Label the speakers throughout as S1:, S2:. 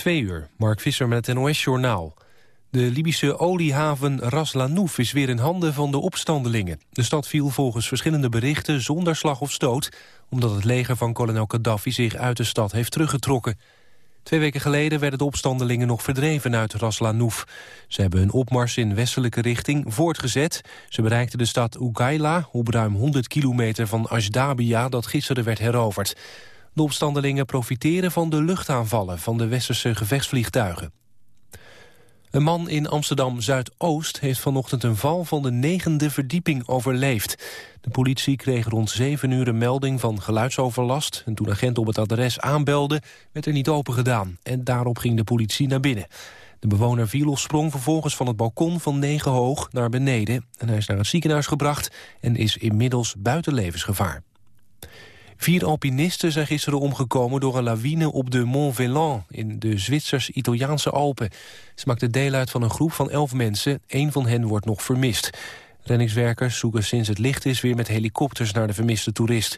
S1: Twee uur, Mark Visser met het NOS-journaal. De Libische oliehaven Ras Lanouf is weer in handen van de opstandelingen. De stad viel volgens verschillende berichten zonder slag of stoot... omdat het leger van kolonel Gaddafi zich uit de stad heeft teruggetrokken. Twee weken geleden werden de opstandelingen nog verdreven uit Ras Lanouf. Ze hebben hun opmars in westelijke richting voortgezet. Ze bereikten de stad Ugaila op ruim 100 kilometer van Ashdabia... dat gisteren werd heroverd. De opstandelingen profiteren van de luchtaanvallen van de westerse gevechtsvliegtuigen. Een man in Amsterdam-Zuidoost heeft vanochtend een val van de negende verdieping overleefd. De politie kreeg rond zeven uur een melding van geluidsoverlast. En toen agenten op het adres aanbelden, werd er niet open gedaan. En daarop ging de politie naar binnen. De bewoner viel of sprong vervolgens van het balkon van negen hoog naar beneden. En hij is naar het ziekenhuis gebracht en is inmiddels buiten levensgevaar. Vier alpinisten zijn gisteren omgekomen door een lawine op de Mont Velan in de Zwitsers-Italiaanse Alpen. Ze maakten deel uit van een groep van elf mensen. Eén van hen wordt nog vermist. Renningswerkers zoeken sinds het licht is weer met helikopters naar de vermiste toerist.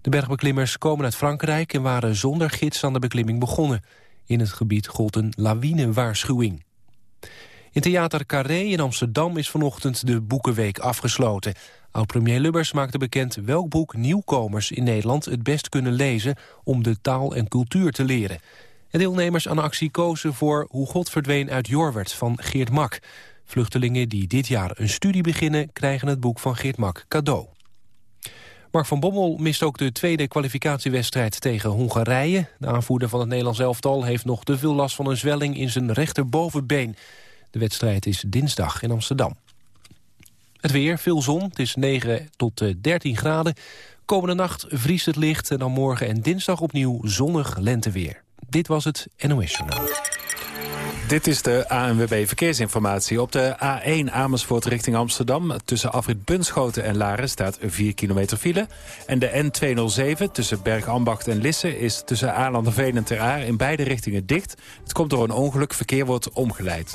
S1: De bergbeklimmers komen uit Frankrijk en waren zonder gids aan de beklimming begonnen. In het gebied gold een lawinewaarschuwing. In Theater Carré in Amsterdam is vanochtend de Boekenweek afgesloten. Oud-premier Lubbers maakte bekend welk boek nieuwkomers in Nederland het best kunnen lezen om de taal en cultuur te leren. De deelnemers aan de actie kozen voor Hoe God verdween uit Jorwert van Geert Mak. Vluchtelingen die dit jaar een studie beginnen krijgen het boek van Geert Mak cadeau. Mark van Bommel mist ook de tweede kwalificatiewedstrijd tegen Hongarije. De aanvoerder van het Nederlands elftal heeft nog te veel last van een zwelling in zijn rechterbovenbeen. De wedstrijd is dinsdag in Amsterdam. Het weer, veel zon, het is 9 tot 13 eh, graden. Komende nacht vriest het licht en dan morgen en dinsdag opnieuw zonnig lenteweer. Dit was het NOS Journaal.
S2: Dit is de ANWB Verkeersinformatie. Op de A1 Amersfoort richting Amsterdam... tussen afrit Bunschoten en Laren staat 4 kilometer file. En de N207 tussen Bergambacht en Lisse... is tussen Aanlanderveen en Ter Aar in beide richtingen dicht. Het komt door een ongeluk. Verkeer wordt omgeleid.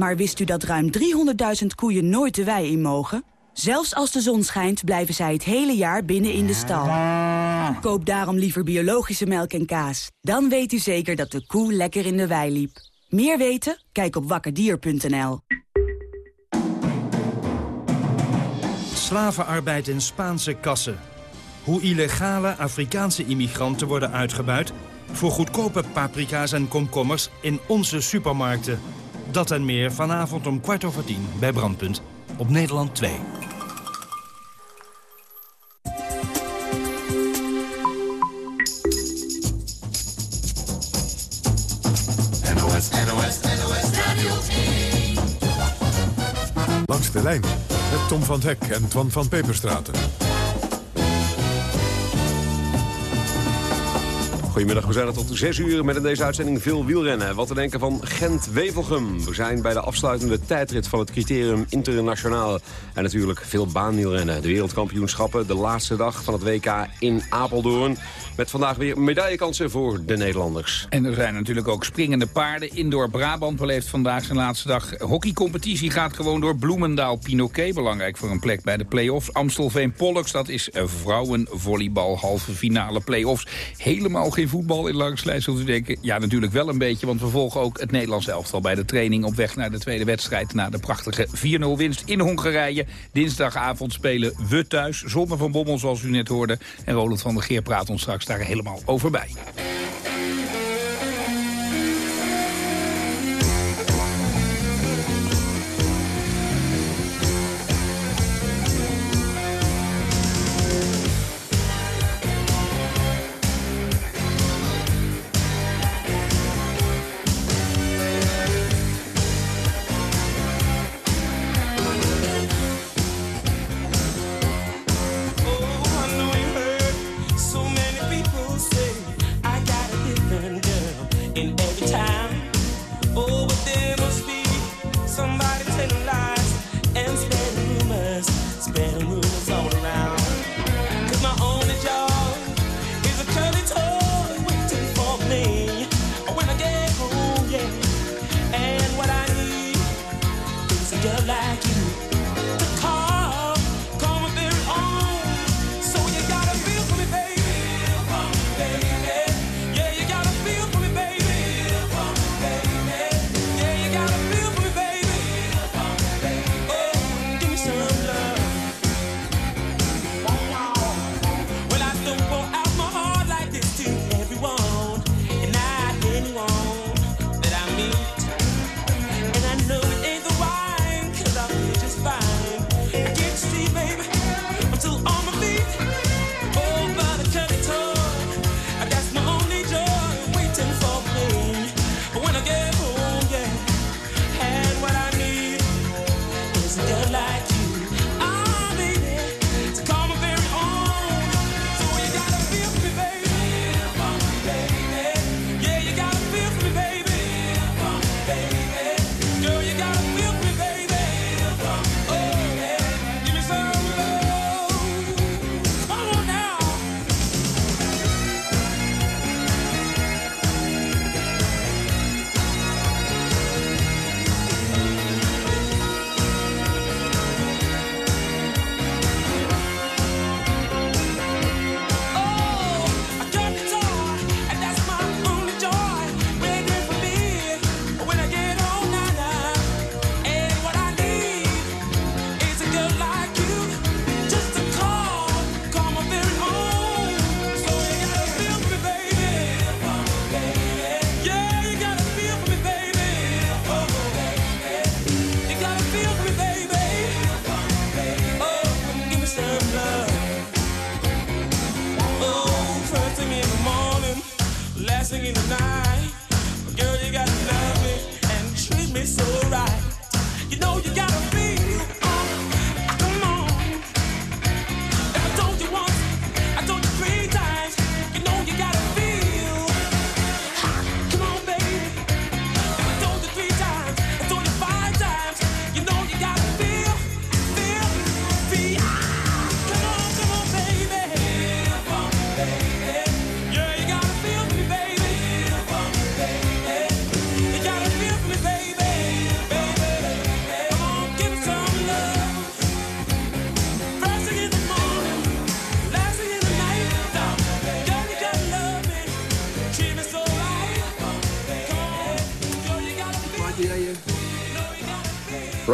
S3: Maar wist u dat ruim 300.000 koeien nooit de wei in mogen? Zelfs als de zon schijnt, blijven zij het hele jaar binnen in de stal. Koop daarom liever biologische melk en kaas. Dan weet u zeker dat de koe lekker in de wei liep. Meer weten? Kijk op wakkerdier.nl.
S4: Slavenarbeid in Spaanse kassen. Hoe illegale Afrikaanse immigranten worden uitgebuit... voor goedkope paprika's en komkommers in onze supermarkten... Dat en meer vanavond om kwart over tien bij Brandpunt op Nederland 2.
S5: NOS, NOS, NOS Radio 1.
S6: Langs de lijn met Tom van Hek en Twan van Peperstraten.
S7: Goedemiddag, we zijn er tot 6 uur met in deze uitzending veel wielrennen. Wat te denken van Gent-Wevelgem. We zijn bij de afsluitende tijdrit van het criterium internationaal. En natuurlijk veel baanwielrennen. De wereldkampioenschappen, de laatste dag van het WK in Apeldoorn. Met vandaag weer medaillekansen voor de Nederlanders.
S8: En er zijn natuurlijk ook springende paarden. Indoor Brabant beleeft vandaag zijn laatste dag. Hockeycompetitie gaat gewoon door Bloemendaal. Pinoquet belangrijk voor een plek bij de play-offs. Amstelveen Pollux, dat is vrouwenvolleybal halve finale play-offs. Helemaal geen voetbal in Langslijst, zult u denken. Ja, natuurlijk wel een beetje, want we volgen ook het Nederlands elftal... bij de training op weg naar de tweede wedstrijd... na de prachtige 4-0 winst in Hongarije. Dinsdagavond spelen we thuis, zonder Van Bommel zoals u net hoorde. En Roland van der Geer praat ons straks daar helemaal over bij.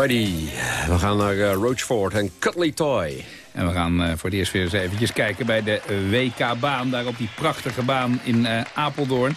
S7: We gaan naar uh, Roachford en Cuddly Toy.
S8: En we gaan uh, voor het eerst weer eens eventjes kijken bij de WK-baan. Daar op die prachtige baan in uh, Apeldoorn.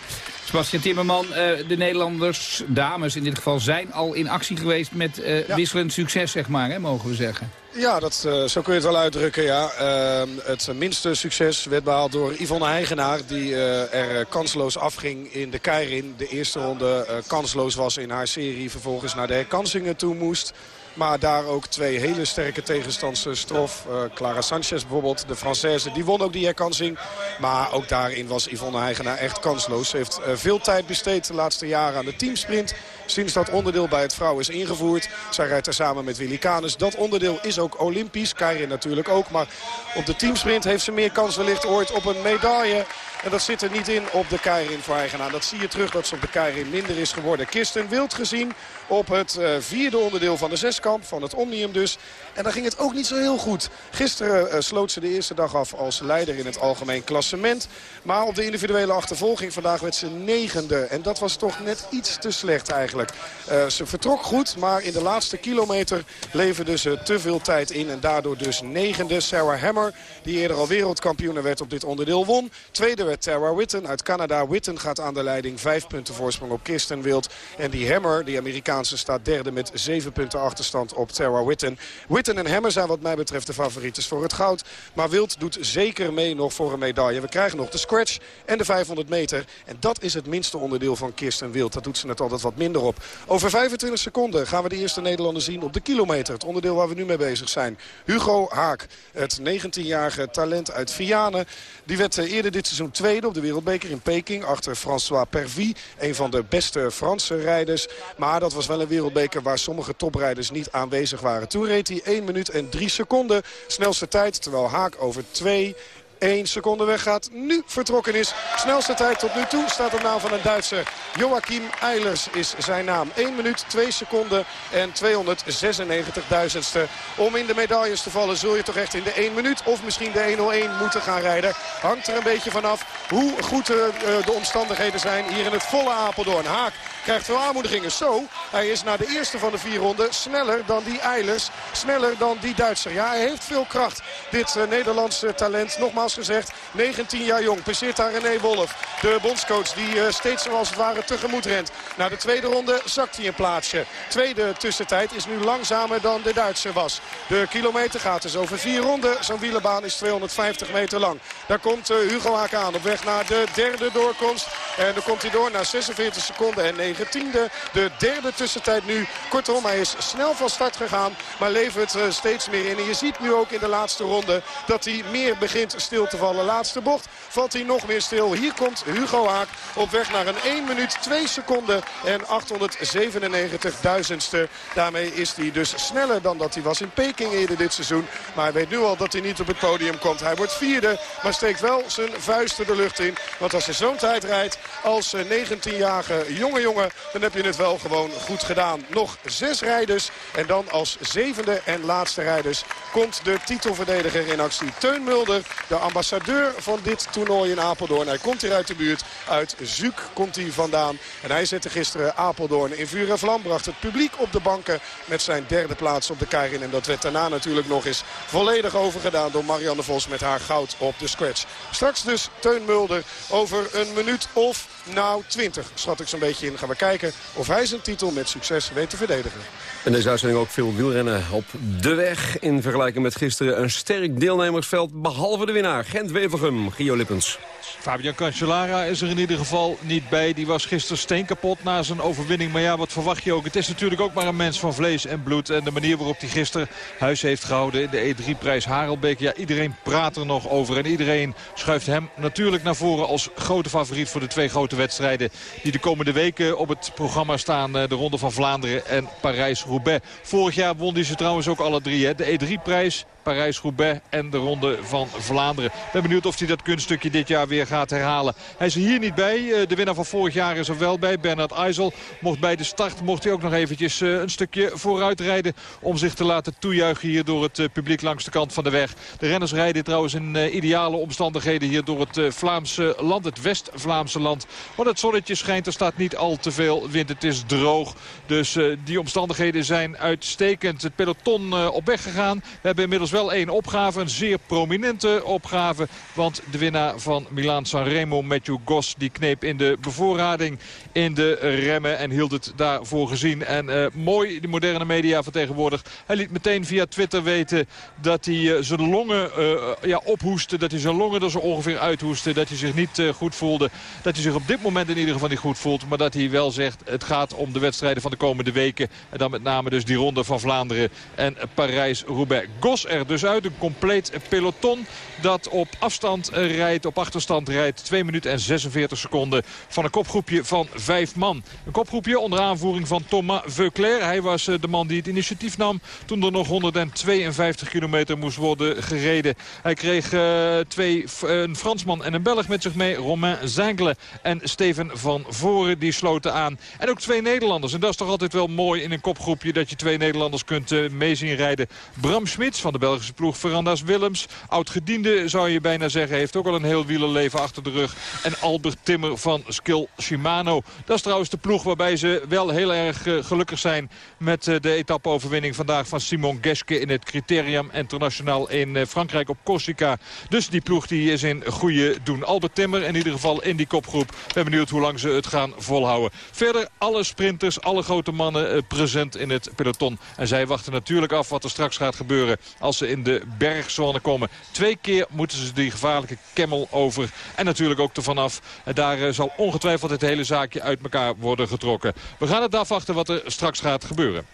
S8: Sebastian Timmerman, de Nederlanders, dames in dit geval, zijn al in actie geweest met ja. wisselend succes, zeg maar, hè, mogen we zeggen.
S9: Ja, dat, uh, zo kun je het wel uitdrukken. Ja. Uh, het minste succes werd behaald door Yvonne Heigenaar... die uh, er kansloos afging in de Keirin. De eerste ronde kansloos was in haar serie. Vervolgens naar de herkansingen toe moest. Maar daar ook twee hele sterke tegenstanders strof. Uh, Clara Sanchez bijvoorbeeld, de Française, die won ook die herkansing. Maar ook daarin was Yvonne Heigenaar echt kansloos. Ze heeft uh, veel tijd besteed de laatste jaren aan de teamsprint. Sinds dat onderdeel bij het vrouw is ingevoerd. Zij rijdt er samen met Willy Canes. Dat onderdeel is ook olympisch. Keirin natuurlijk ook. Maar op de teamsprint heeft ze meer kans wellicht ooit op een medaille. En dat zit er niet in op de Keirin voor Eigenaar. Dat zie je terug dat ze op de Keirin minder is geworden. Kirsten Wild gezien op het uh, vierde onderdeel van de zeskamp. Van het Omnium dus. En daar ging het ook niet zo heel goed. Gisteren uh, sloot ze de eerste dag af als leider in het algemeen klassement. Maar op de individuele achtervolging vandaag werd ze negende. En dat was toch net iets te slecht eigenlijk. Uh, ze vertrok goed, maar in de laatste kilometer leverde ze te veel tijd in. En daardoor dus negende. Sarah Hammer, die eerder al wereldkampioen werd op dit onderdeel, won. Tweede Tara Witten uit Canada. Witten gaat aan de leiding. Vijf punten voorsprong op Kirsten Wild. En die Hammer, die Amerikaanse, staat derde met zeven punten achterstand op Tara Witten. Witten en Hammer zijn wat mij betreft de favorieten voor het goud. Maar Wild doet zeker mee nog voor een medaille. We krijgen nog de scratch en de 500 meter. En dat is het minste onderdeel van Kirsten Wild. Dat doet ze net altijd wat minder op. Over 25 seconden gaan we de eerste Nederlander zien op de kilometer. Het onderdeel waar we nu mee bezig zijn. Hugo Haak, het 19-jarige talent uit Vianen. Die werd eh, eerder dit seizoen tweede op de wereldbeker in Peking. Achter François Pervy, een van de beste Franse rijders. Maar dat was wel een wereldbeker waar sommige toprijders niet aanwezig waren. Toen reed hij 1 minuut en 3 seconden. Snelste tijd, terwijl Haak over 2 1 seconde weggaat. Nu vertrokken is. Snelste tijd tot nu toe staat de naam van een Duitser. Joachim Eilers is zijn naam. 1 minuut, 2 seconden en 296.000ste. Om in de medailles te vallen zul je toch echt in de 1 minuut of misschien de 101 moeten gaan rijden. Hangt er een beetje vanaf hoe goed de, eh, de omstandigheden zijn hier in het volle Apeldoorn. Haak krijgt veel aanmoedigingen. Zo, hij is na de eerste van de vier ronden sneller dan die Eilers. Sneller dan die Duitser. Ja, hij heeft veel kracht. Dit uh, Nederlandse talent. Nogmaals gezegd. 19 jaar jong. Passeert daar René Wolf. De bondscoach die uh, steeds zoals het ware tegemoet rent. Na de tweede ronde zakt hij een plaatsje. Tweede tussentijd is nu langzamer dan de Duitser was. De kilometer gaat dus over vier ronden. Zo'n wielenbaan is 250 meter lang. Daar komt uh, Hugo Haak aan op weg naar de derde doorkomst. En dan komt hij door naar 46 seconden en 19e. De derde tussentijd nu. Kortom, hij is snel van start gegaan. Maar levert uh, steeds meer in. En je ziet nu ook in de laatste ronde dat hij meer begint stil te vallen. Laatste bocht valt hij nog meer stil. Hier komt Hugo Haak op weg naar een 1 minuut 2 seconden en 897 duizendste. Daarmee is hij dus sneller dan dat hij was in Peking eerder dit seizoen. Maar hij weet nu al dat hij niet op het podium komt. Hij wordt vierde, maar steekt wel zijn vuisten de lucht in. Want als je zo'n tijd rijdt als 19-jarige jonge jongen... dan heb je het wel gewoon goed gedaan. Nog zes rijders en dan als zevende en laatste rijders... komt de titelverdediger in actie. Teun Mulder, de ambassadeur van dit toernooi in Apeldoorn. Hij komt hier uit de buurt. Uit Zuuk komt hij vandaan. En hij zette gisteren Apeldoorn in vuur en vlam. Bracht het publiek op de banken met zijn derde plaats op de Keirin. En dat werd daarna natuurlijk nog eens volledig overgedaan door Marianne Vos met haar goud op de scratch. Straks dus Teun Mulder over een minuut of nou 20 schat ik zo'n beetje in. We kijken of hij zijn titel met succes weet te verdedigen.
S7: En deze uitzending ook veel wielrennen op de weg. In vergelijking met gisteren een sterk deelnemersveld behalve de winnaar. Gent-Wevelgem, Gio Lippens.
S10: Fabian Cancellara is er in ieder geval niet bij. Die was gisteren steenkapot na zijn overwinning. Maar ja, wat verwacht je ook? Het is natuurlijk ook maar een mens van vlees en bloed. En de manier waarop hij gisteren huis heeft gehouden in de E3-prijs Harelbeek. Ja, iedereen praat er nog over. En iedereen schuift hem natuurlijk naar voren als grote favoriet voor de twee grote wedstrijden. Die de komende weken op het programma staan. Eh, de Ronde van Vlaanderen en Parijs-Roubaix. Vorig jaar won hij ze trouwens ook alle drie. Hè? De E3-prijs, Parijs-Roubaix en de Ronde van Vlaanderen. Ben benieuwd of hij dat kunststukje dit jaar weer gaat herhalen. Hij is er hier niet bij. Eh, de winnaar van vorig jaar is er wel bij. Bernard IJssel mocht bij de start mocht hij ook nog eventjes eh, een stukje vooruit rijden... om zich te laten toejuichen hier door het eh, publiek langs de kant van de weg. De renners rijden trouwens in ideale omstandigheden hier door het Vlaamse land. Het West-Vlaamse land. Want het zonnetje schijnt. Er staat niet al te veel wind. Het is droog. Dus die omstandigheden zijn uitstekend. Het peloton op weg gegaan. We hebben inmiddels wel één opgave. Een zeer prominente opgave. Want de winnaar van Milaan Sanremo, Matthew Goss, die kneep in de bevoorrading in de remmen. En hield het daarvoor gezien. En uh, mooi, die moderne media vertegenwoordig. Hij liet meteen via Twitter weten dat hij uh, zijn longen uh, ja, ophoestte. Dat hij zijn longen er zo ongeveer uithoestte. Dat hij zich niet goed voelde. Dat hij zich op dit moment in ieder geval niet goed voelt. Maar dat hij wel zegt, het gaat om de wedstrijden van de komende weken. En dan met name dus die ronde van Vlaanderen en Parijs-Roubaix. Gos er dus uit. Een compleet peloton dat op afstand rijdt, op achterstand rijdt. 2 minuten en 46 seconden van een kopgroepje van vijf man. Een kopgroepje onder aanvoering van Thomas Veuclair. Hij was eh, de man die het initiatief nam toen er nog 152 kilometer moest worden gereden. Hij kreeg uh, twee, een Fransman en een Belg met zich mee. Romain Zingle en Steven van Voren die sloten aan. En ook twee Nederlanders. En dat is toch altijd wel mooi in een kopgroepje dat je twee Nederlanders kunt meezien rijden. Bram Smits van de Belgische ploeg Verandas Willems. Oud-gediende zou je bijna zeggen. Heeft ook al een heel wielerleven achter de rug. En Albert Timmer van Skill Shimano. Dat is trouwens de ploeg waarbij ze wel heel erg uh, gelukkig zijn... met uh, de etappeoverwinning vandaag van Simon Geske... in het Criterium Internationaal in uh, Frankrijk op Corsica. Dus die ploeg die is in goede doen. Albert Timmer in ieder geval in die kopgroep. Ben benieuwd hoe lang ze het gaan volhouden. Verder alle sprinters, alle grote mannen present in het peloton. En zij wachten natuurlijk af wat er straks gaat gebeuren... als ze in de bergzone komen. Twee keer moeten ze die gevaarlijke kemmel over. En natuurlijk ook ervan af. En daar zal ongetwijfeld het hele zaakje uit elkaar worden getrokken. We gaan het afwachten wat er straks gaat gebeuren.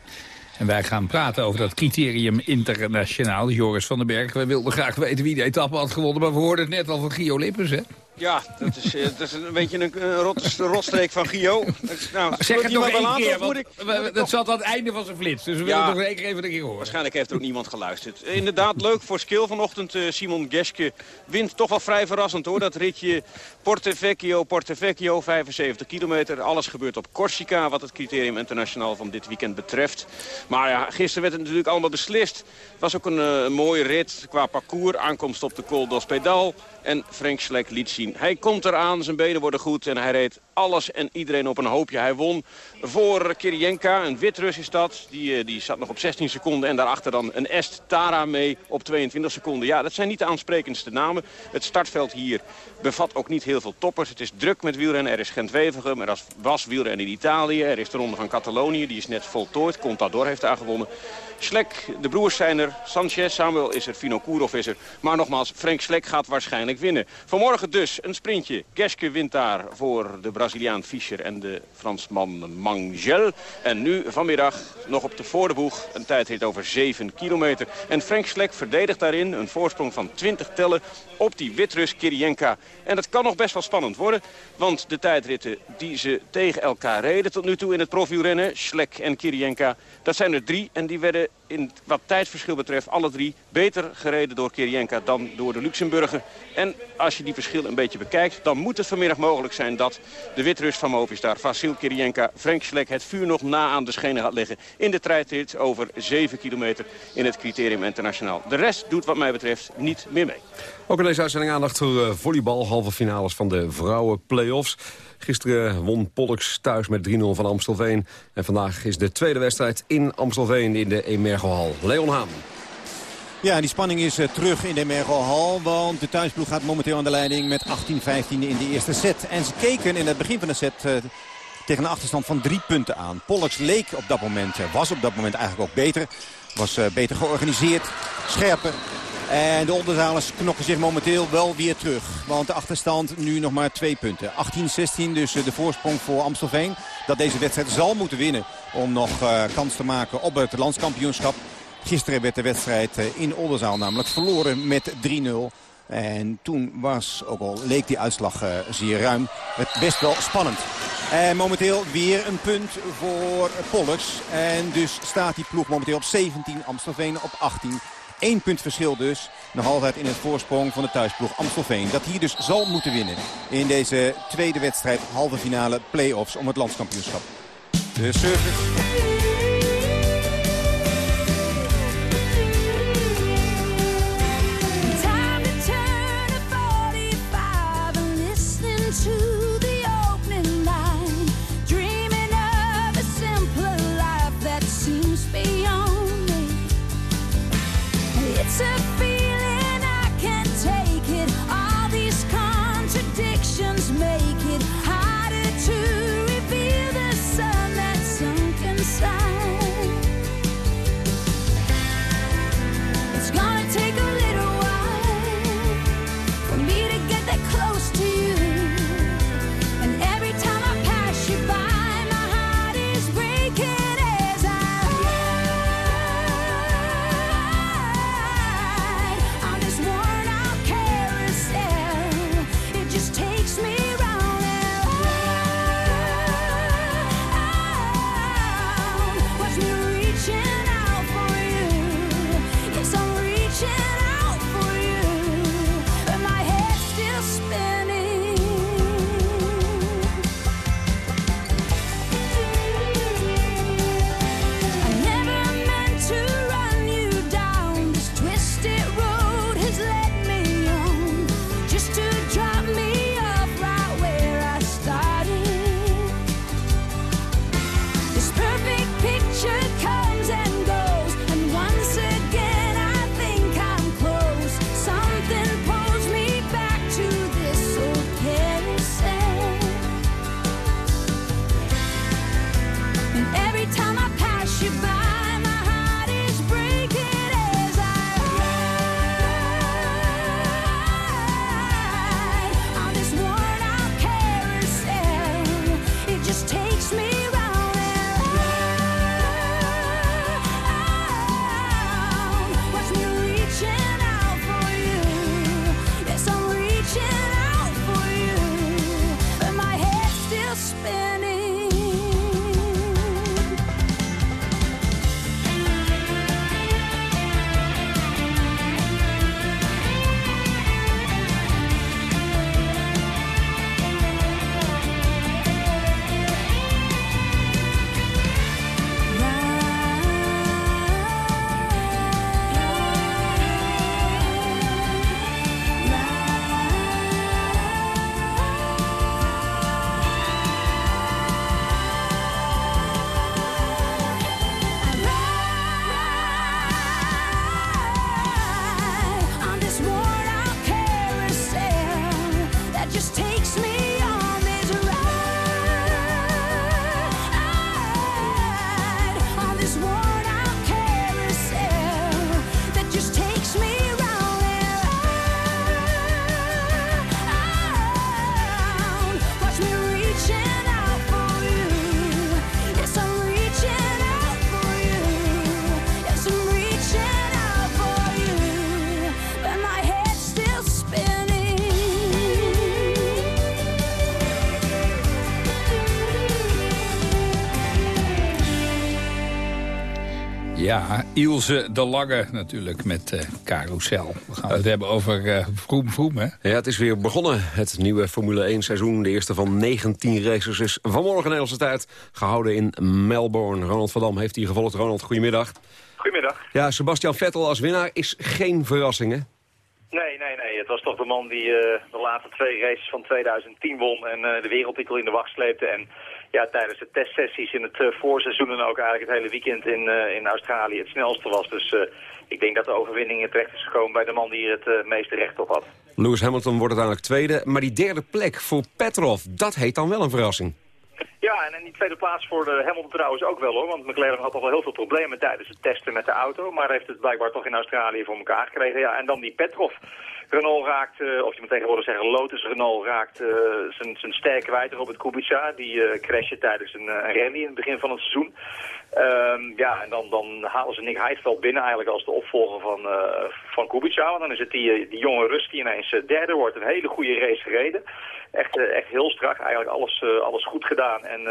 S8: En wij gaan praten over dat criterium internationaal. Joris van den Berg, wij wilden graag weten wie de etappe had gewonnen. Maar we hoorden het net al van Gio Lippens, hè?
S11: Ja, dat is, dat is een beetje een, een rot, rotstreek van Gio.
S8: Nou, zeg het nog één keer, want ik... dat zat aan het einde van zijn flits. Dus we ja, willen nog één keer even een keer horen.
S11: Waarschijnlijk heeft er ook niemand geluisterd. Inderdaad, leuk voor skill vanochtend. Uh, Simon Geske wint toch wel vrij verrassend hoor. Dat ritje Porte Vecchio, Porte Vecchio, 75 kilometer. Alles gebeurt op Corsica, wat het criterium internationaal van dit weekend betreft. Maar ja, gisteren werd het natuurlijk allemaal beslist. Het was ook een uh, mooie rit qua parcours. Aankomst op de Col d'Ospedal. En Frank Schleck liet zien. Hij komt eraan, zijn benen worden goed en hij reed alles en iedereen op een hoopje. Hij won voor Kirienka, een Wit-Rus is dat. Die, die zat nog op 16 seconden en daarachter dan een Est Tara mee op 22 seconden. Ja, dat zijn niet de aansprekendste namen. Het startveld hier bevat ook niet heel veel toppers. Het is druk met wielrennen. Er is Gent-Wevelgem, er was wielrennen in Italië. Er is de Ronde van Catalonië, die is net voltooid. Contador heeft daar gewonnen. Schlek, de broers zijn er. Sanchez, Samuel is er. Fino Kurov is er. Maar nogmaals, Frank Schlek gaat waarschijnlijk winnen. Vanmorgen dus een sprintje. Geske wint daar voor de Braziliaan Fischer en de Fransman Mangel. En nu vanmiddag nog op de voordeboeg een tijdrit over 7 kilometer. En Frank Schlek verdedigt daarin een voorsprong van 20 tellen op die Witrus Kirienka. En dat kan nog best wel spannend worden. Want de tijdritten die ze tegen elkaar reden tot nu toe in het profielrennen... Schlek en Kirienka, dat zijn er drie. En die werden in wat tijdsverschil betreft alle drie beter gereden door Kirienka dan door de Luxemburger. En als je die verschil een beetje bekijkt, dan moet het vanmiddag mogelijk zijn dat de Witrus van Movistar, Vasil Kirienka, Frank Schlek het vuur nog na aan de schenen gaat leggen in de tijdrit over 7 kilometer in het criterium internationaal. De rest doet wat mij betreft niet meer mee.
S7: Ook in deze uitzending aandacht voor uh, volleybal, halve finales van de vrouwen play-offs. Gisteren won Pollux thuis met 3-0 van Amstelveen. En vandaag is de tweede wedstrijd in Amstelveen in de Emergohal. Leon Haan.
S12: Ja, die spanning is uh, terug in de Emergohal. Want de thuisploeg gaat momenteel aan de leiding met 18-15 in de eerste set. En ze keken in het begin van de set uh, tegen een achterstand van drie punten aan. Pollux leek op dat moment, was op dat moment eigenlijk ook beter. Was beter georganiseerd, scherper. En de Oldenzalers knokken zich momenteel wel weer terug. Want de achterstand nu nog maar twee punten. 18-16 dus de voorsprong voor Amstelveen. Dat deze wedstrijd zal moeten winnen om nog kans te maken op het landskampioenschap. Gisteren werd de wedstrijd in Oldenzaal namelijk verloren met 3-0. En toen was, ook al leek die uitslag zeer ruim, het best wel spannend. En momenteel weer een punt voor Pollux. En dus staat die ploeg momenteel op 17, Amstelveen op 18. Eén punt verschil dus. Nog altijd in het voorsprong van de thuisploeg Amstelveen. Dat hier dus zal moeten winnen in deze tweede wedstrijd. Halve finale play-offs om het landskampioenschap. De service...
S8: Ja, Ilse de Lange natuurlijk met uh, Carousel. We gaan het hebben over uh, Vroom Vroom, hè?
S7: Ja, het is weer begonnen, het nieuwe Formule 1 seizoen. De eerste van 19 races is vanmorgen Nederlandse tijd gehouden in Melbourne. Ronald van Dam heeft hier gevolgd. Ronald, goedemiddag.
S13: Goedemiddag.
S7: Ja, Sebastian Vettel als winnaar is geen verrassing, hè?
S13: Nee, nee, nee. Het was toch de man die uh, de laatste twee races van 2010 won en de wereldtitel in de wacht sleepte. En ja, tijdens de testsessies in het uh, voorseizoen en ook eigenlijk het hele weekend in, uh, in Australië het snelste was. Dus uh, ik denk dat de overwinning terecht is gekomen bij de man die er het meeste recht op had.
S7: Lewis Hamilton wordt uiteindelijk tweede, maar die derde plek voor Petrov, dat heet dan wel een verrassing.
S13: Ja, en in die tweede plaats voor de Hamilton trouwens ook wel hoor. Want McLaren had al wel heel veel problemen tijdens het testen met de auto. Maar heeft het blijkbaar toch in Australië voor elkaar gekregen. Ja, en dan die Petrov. Renault raakt, uh, of je moet tegenwoordig zeggen Lotus Renault raakt uh, zijn, zijn ster kwijt, Robert Kubica. Die uh, crashte tijdens een, rally in het begin van het seizoen. Um, ja, en dan, dan halen ze Nick Heidveld binnen eigenlijk als de opvolger van, van Kubica. En dan is het die, die jonge Rust die ineens derde wordt. Een hele goede race gereden. Echt, echt heel strak, eigenlijk alles, alles goed gedaan. En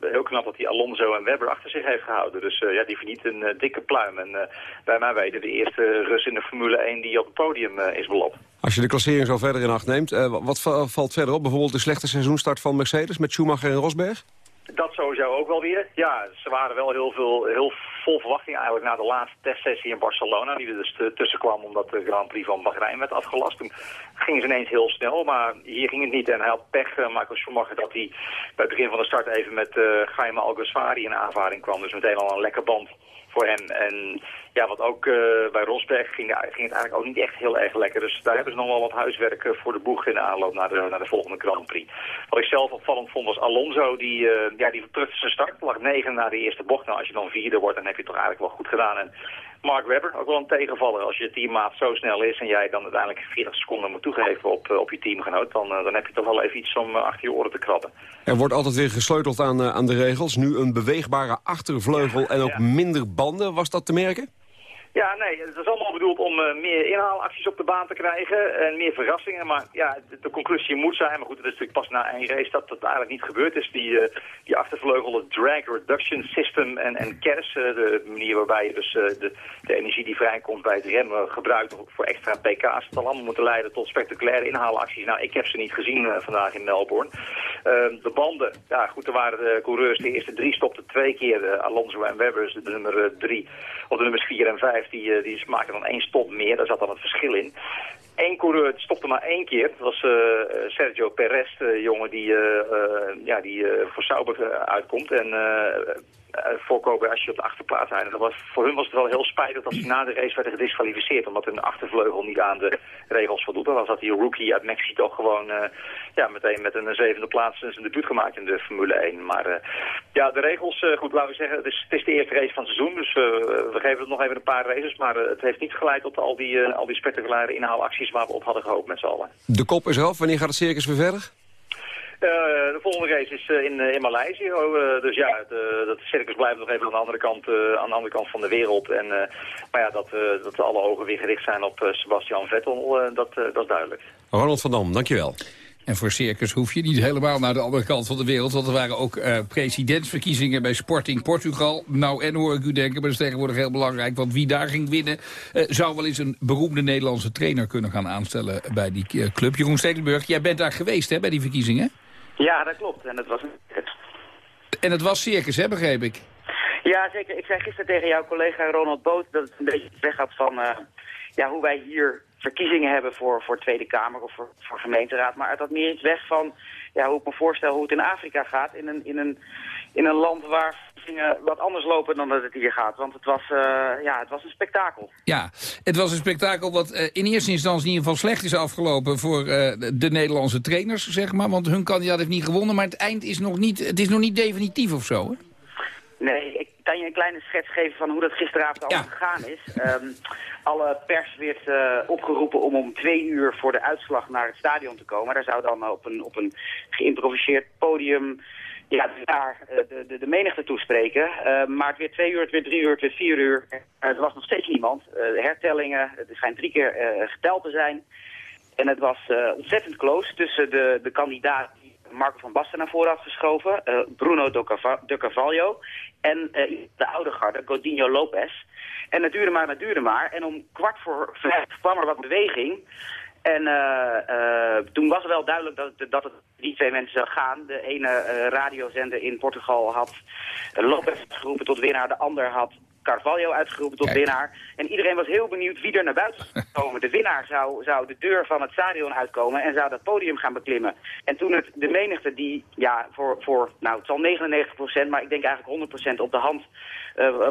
S13: heel knap dat hij Alonso en Webber achter zich heeft gehouden. Dus ja, die verdient een dikke pluim. En bij mij weten de eerste Rus in de Formule 1 die op het podium is beland.
S7: Als je de klassering zo verder in acht neemt, uh, wat valt verder op? Bijvoorbeeld de slechte seizoenstart van Mercedes met Schumacher en Rosberg?
S13: Dat sowieso ook wel weer. Ja, ze waren wel heel, veel, heel vol verwachting eigenlijk na de laatste testsessie in Barcelona. Die er dus tussen kwam omdat de Grand Prix van Bahrein werd afgelast. Toen gingen ze ineens heel snel, maar hier ging het niet. En hij had pech, uh, Michael Schumacher, dat hij bij het begin van de start even met uh, Jaime Alguersuari in aanvaring kwam. Dus meteen al een lekker band voor hem. En ja, wat ook uh, bij Rosberg ging, ging, het eigenlijk ook niet echt heel erg lekker. Dus daar hebben ze nog wel wat huiswerk uh, voor de boeg in de aanloop naar de, naar de volgende Grand Prix. Wat ik zelf opvallend vond was Alonso, die, uh, ja, die zijn start. lag negen na de eerste bocht. Nou, als je dan vierde wordt, dan heb je het toch eigenlijk wel goed gedaan. En Mark Webber, ook wel een tegenvaller. Als je teammaat zo snel is en jij dan uiteindelijk 40 seconden moet toegeven op, op je teamgenoot... Dan, dan heb je toch wel even iets om achter je oren te krabben.
S7: Er wordt altijd weer gesleuteld aan, aan de regels. Nu een beweegbare achtervleugel ja, en ook ja. minder banden. Was dat te merken?
S13: Ja, nee, het is allemaal bedoeld om uh, meer inhaalacties op de baan te krijgen en meer verrassingen. Maar ja, de, conclusie moet zijn, maar goed, het is natuurlijk pas na één race dat dat eigenlijk niet gebeurd is. Die, uh, die achtervleugel, het drag reduction system en, en KERS, uh, de manier waarbij je dus de, de energie die vrijkomt bij het remmen gebruikt voor extra pk's, het allemaal moeten leiden tot spectaculaire inhaalacties. Nou, ik heb ze niet gezien vandaag in Melbourne. Ehm, de banden, ja goed, er waren de coureurs, de eerste drie stopten twee keer, Alonso en Webber, de nummer drie, of de nummers vier en vijf die, die maken dan één stop meer. Daar zat dan het verschil in. Eén coureur stopte maar één keer. Dat was uh, Sergio Perez, de jongen die, uh, uh, ja, die voor Sauber uitkomt. En voorkomen als je op de achterplaats. Dat was, voor hun was het wel heel spijtig dat ze na de race werden gedisqualificeerd. Omdat hun achtervleugel niet aan de regels voldoet. Dan was dat die rookie uit Mexico gewoon ja, meteen met een zevende plaats zijn debuut gemaakt in de Formule 1. Maar ja, de regels, goed laten we zeggen, het is, het de eerste race van het seizoen. Dus we geven het nog even een paar races. Maar het heeft niet geleid tot al die, al die spectaculaire inhaalacties waar we op hadden gehoopt met z'n allen.
S7: De kop is eraf. Wanneer gaat het circus weer verder?
S13: Uh, de volgende race is uh, in, uh, in Maleisië. Oh, dus ja, de, dat circus blijft nog even aan de andere kant, aan de andere kant van de wereld. En, maar ja, dat, dat alle ogen weer gericht zijn op Sebastian Vettel, dat, dat is duidelijk.
S7: Ronald van Dam, dankjewel.
S8: En voor circus hoef je niet helemaal naar de andere kant van de wereld. Want er waren ook uh, presidentsverkiezingen bij Sporting Portugal. Nou, en hoor ik u denken, maar dat is tegenwoordig heel belangrijk. Want wie daar ging winnen, uh, zou wel eens een beroemde Nederlandse trainer kunnen gaan aanstellen bij die uh, club. Jeroen Stedenburg, jij bent daar geweest hè, bij die verkiezingen?
S14: Ja, dat klopt. En het was een circus.
S8: En het was circus, hè, begreep ik?
S14: Ja, zeker. Ik zei gisteren tegen jouw collega Ronald Boot dat het een beetje weg had van ja, hoe wij hier verkiezingen hebben voor, voor Tweede Kamer of voor, voor gemeenteraad. Maar het had meer iets weg van ja, hoe ik me voorstel hoe het in Afrika gaat. In een, in een, in een land waar dingen wat anders lopen dan dat het hier gaat. Want het was, uh, ja, het was een spektakel.
S8: Ja, het was een spektakel wat uh, in eerste instantie in ieder geval slecht is afgelopen voor uh, de Nederlandse trainers, zeg maar. Want hun kandidaat heeft niet gewonnen, maar het eind is nog niet, het is nog niet definitief of zo, hè?
S14: Nee, ik kan je een kleine schets geven van hoe dat gisteravond ja. allemaal gegaan is. Um, alle pers werd uh, opgeroepen om om twee uur voor de uitslag naar het stadion te komen. Daar zou dan op een, op een geïmproviseerd podium ja, daar uh, de, de, de menigte toespreken. Uh, maar het werd twee uur, het werd drie uur, het werd vier uur. er was nog steeds niemand. hertellingen, het schijnt drie keer geteld te zijn. En het was ontzettend close tussen de, de kandidaat Marco van Basten naar voren had geschoven, Bruno de Carvalho en de oude garde, Godinho Lopez. En het duurde maar, het duurde maar. En om kwart voor vijf kwam er wat beweging. En uh, toen was wel duidelijk dat het, dat het die twee mensen zou gaan. De ene radiozender in Portugal had Lopez geroepen tot winnaar. De ander had Carvalho uitgeroepen tot winnaar. En iedereen was heel benieuwd wie er naar buiten zou komen. De winnaar zou, zou de deur van het stadion uitkomen en zou dat podium gaan beklimmen. En toen het de menigte die, ja, voor, voor nou het zal 99%, maar ik denk eigenlijk 100% op de hand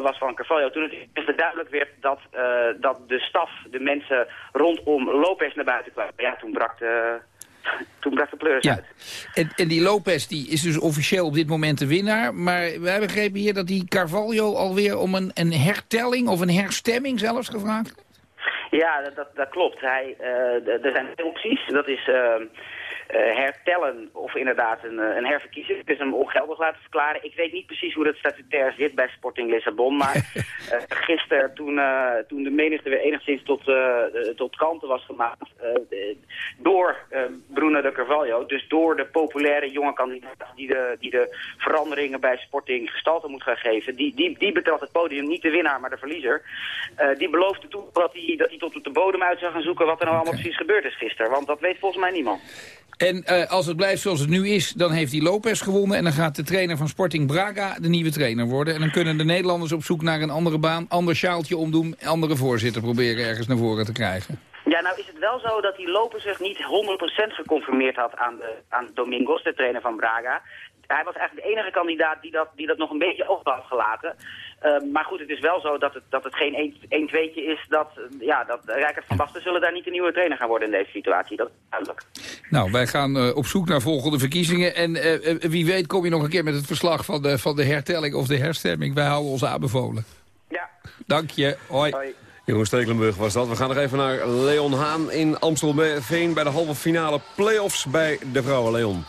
S14: was van Carvalho. Toen het duidelijk werd dat, uh, dat de staf, de mensen rondom Lopez naar buiten kwamen. Ja, toen brak de toen brak de pleurs
S8: Ja.
S14: uit.
S8: En, en die Lopez die is dus officieel op dit moment de winnaar. Maar we hebben begrepen hier dat die Carvalho alweer om een, een hertelling of een herstemming zelfs gevraagd heeft.
S14: Ja, dat, dat, dat klopt. Hij, eh, er zijn twee opties. Dat is eh, eh, hertellen of inderdaad een, eh, een herverkiezing. Dus hem ongeldig laten verklaren. Ik weet niet precies hoe dat statutair zit bij Sporting Lissabon. Maar eh, gisteren, toen, eh, toen de menigte weer enigszins tot, eh, eh, tot kanten was gemaakt... eh, door eh, Bruno de Carvalho, dus door de populaire jonge kandidaat... die de, die de veranderingen bij Sporting gestalte moet gaan geven... die, die, die het podium, niet de winnaar, maar de verliezer. Eh, die beloofde toen dat hij, dat hij tot op de bodem uit zou gaan zoeken... wat er nou allemaal precies gebeurd is gisteren. Want dat weet volgens mij niemand.
S8: En eh, als het blijft zoals het nu is, dan heeft die Lopez gewonnen... en dan gaat de trainer van Sporting Braga de nieuwe trainer worden. En dan kunnen de Nederlanders op zoek naar een andere baan... ander sjaaltje omdoen, andere voorzitter proberen ergens naar voren te krijgen.
S14: Ja, nou is het wel zo dat die Lopez zich niet 100% geconfirmeerd had aan, de, aan Domingos, de trainer van Braga. Hij was eigenlijk de enige kandidaat die dat, die dat nog een beetje open had gelaten. Eh, maar goed, het is wel zo dat het, dat het geen 1-2'tje is dat, eh, ja, dat Rijkert van Basten zullen daar niet de nieuwe trainer gaan worden in deze situatie. Dat is duidelijk.
S8: Nou, wij gaan eh, op zoek naar volgende verkiezingen. En eh, wie weet kom je nog een keer met het verslag van de, van de hertelling of de herstemming. Wij houden ons aanbevolen.
S14: Ja.
S8: Dank je. Hoi.
S7: Jeroen Stekelenburg was dat. We gaan nog even naar Leon Haan in Amstelveen... bij de halve finale play-offs bij de vrouwen. Leon.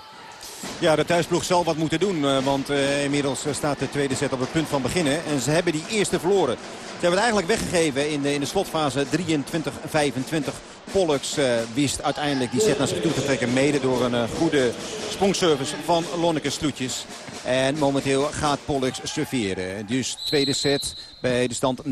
S15: Ja, de thuisploeg zal wat moeten doen. eh, Want eh, inmiddels eh, staat de tweede set op het punt van beginnen. En ze hebben die eerste verloren. Ze hebben het eigenlijk weggegeven in de, in de slotfase 23-25. Pollux wist uiteindelijk die set naar zich toe te trekken. Mede door een goede sprongservice van Lonneke Sloetjes. En momenteel gaat Pollux serveren. Dus tweede set bij de stand 0-0.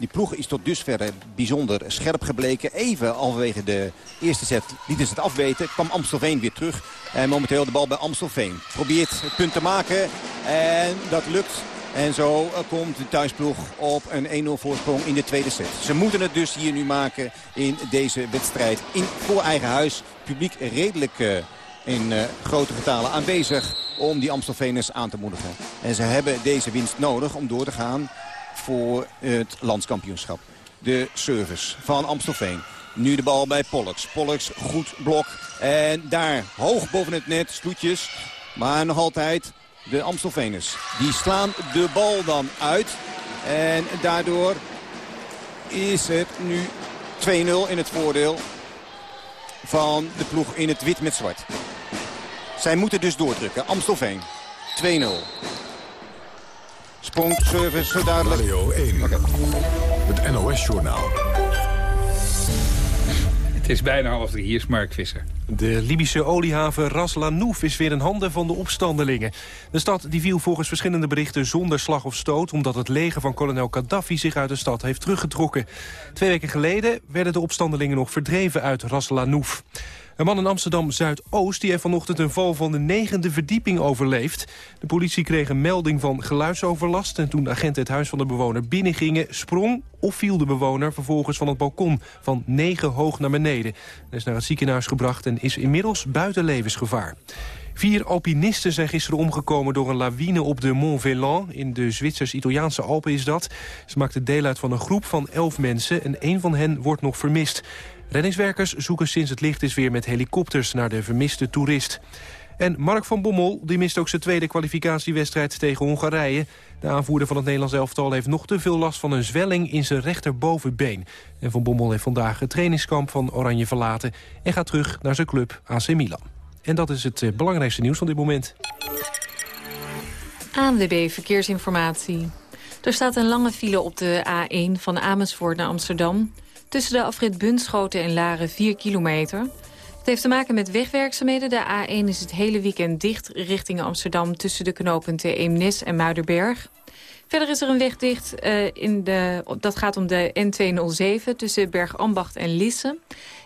S15: Die ploeg is tot dusver bijzonder scherp gebleken. Even halverwege de eerste set lieten ze het afweten. Kwam Amstelveen weer terug. En momenteel de bal bij Amstelveen. Probeert het punt te maken. En dat lukt. En zo eh, komt de thuisploeg op een 1-0 voorsprong in de tweede set. Ze moeten het dus hier nu maken in deze wedstrijd. In voor eigen huis. Publiek redelijk eh, in eh, grote getalen aanwezig om die Amstelveeners aan te moedigen. En ze hebben deze winst nodig om door te gaan voor het landskampioenschap. De service van Amstelveen. Nu de bal bij Pollux. Pollux goed blok. En daar hoog boven het net stoetjes. Maar nog altijd de Amstelveeners. Die slaan de bal dan uit. En daardoor is het nu 2-0 in het voordeel van de ploeg in het wit met zwart. Zij moeten dus doordrukken. Amstelveen 2-0. Sprong, service, zo duidelijk.
S6: Radio 1. Het NOS-journaal.
S8: Het is bijna half drie. Hier is Mark Visser.
S1: De Libische oliehaven Ras Lanouf is weer in handen van de opstandelingen. De stad die viel volgens verschillende berichten zonder slag of stoot... omdat het leger van kolonel Gaddafi zich uit de stad heeft teruggetrokken. Twee weken geleden werden de opstandelingen nog verdreven uit Ras Lanouf. Een man in Amsterdam-Zuidoost die heeft vanochtend een val van de negende verdieping overleefd. De politie kreeg een melding van geluidsoverlast... en toen agenten het huis van de bewoner binnengingen... sprong of viel de bewoner vervolgens van het balkon van negen hoog naar beneden. Hij is naar het ziekenhuis gebracht en is inmiddels buiten levensgevaar. Vier alpinisten zijn gisteren omgekomen door een lawine op de Mont Velan. In de Zwitsers-Italiaanse Alpen is dat. Ze maakten deel uit van een groep van elf mensen en één van hen wordt nog vermist. Reddingswerkers zoeken sinds het licht is weer met helikopters naar de vermiste toerist. En Mark van Bommel die mist ook zijn tweede kwalificatiewedstrijd tegen Hongarije. De aanvoerder van het Nederlands elftal heeft nog te veel last van een zwelling in zijn rechterbovenbeen. En Van Bommel heeft vandaag het trainingskamp van Oranje verlaten... en gaat terug naar zijn club AC Milan. En dat is het eh, belangrijkste nieuws van dit moment.
S16: ANWB Verkeersinformatie. Er staat een lange file op de A1 van Amersfoort naar Amsterdam. Tussen de afrit Bunschoten en Laren 4 kilometer. Het heeft te maken met wegwerkzaamheden. De A1 is het hele weekend dicht richting Amsterdam... tussen de knooppunten Eemnes en Muiderberg. Verder is er een weg dicht. eh, in de, dat gaat om de N207 tussen Bergambacht en Lisse.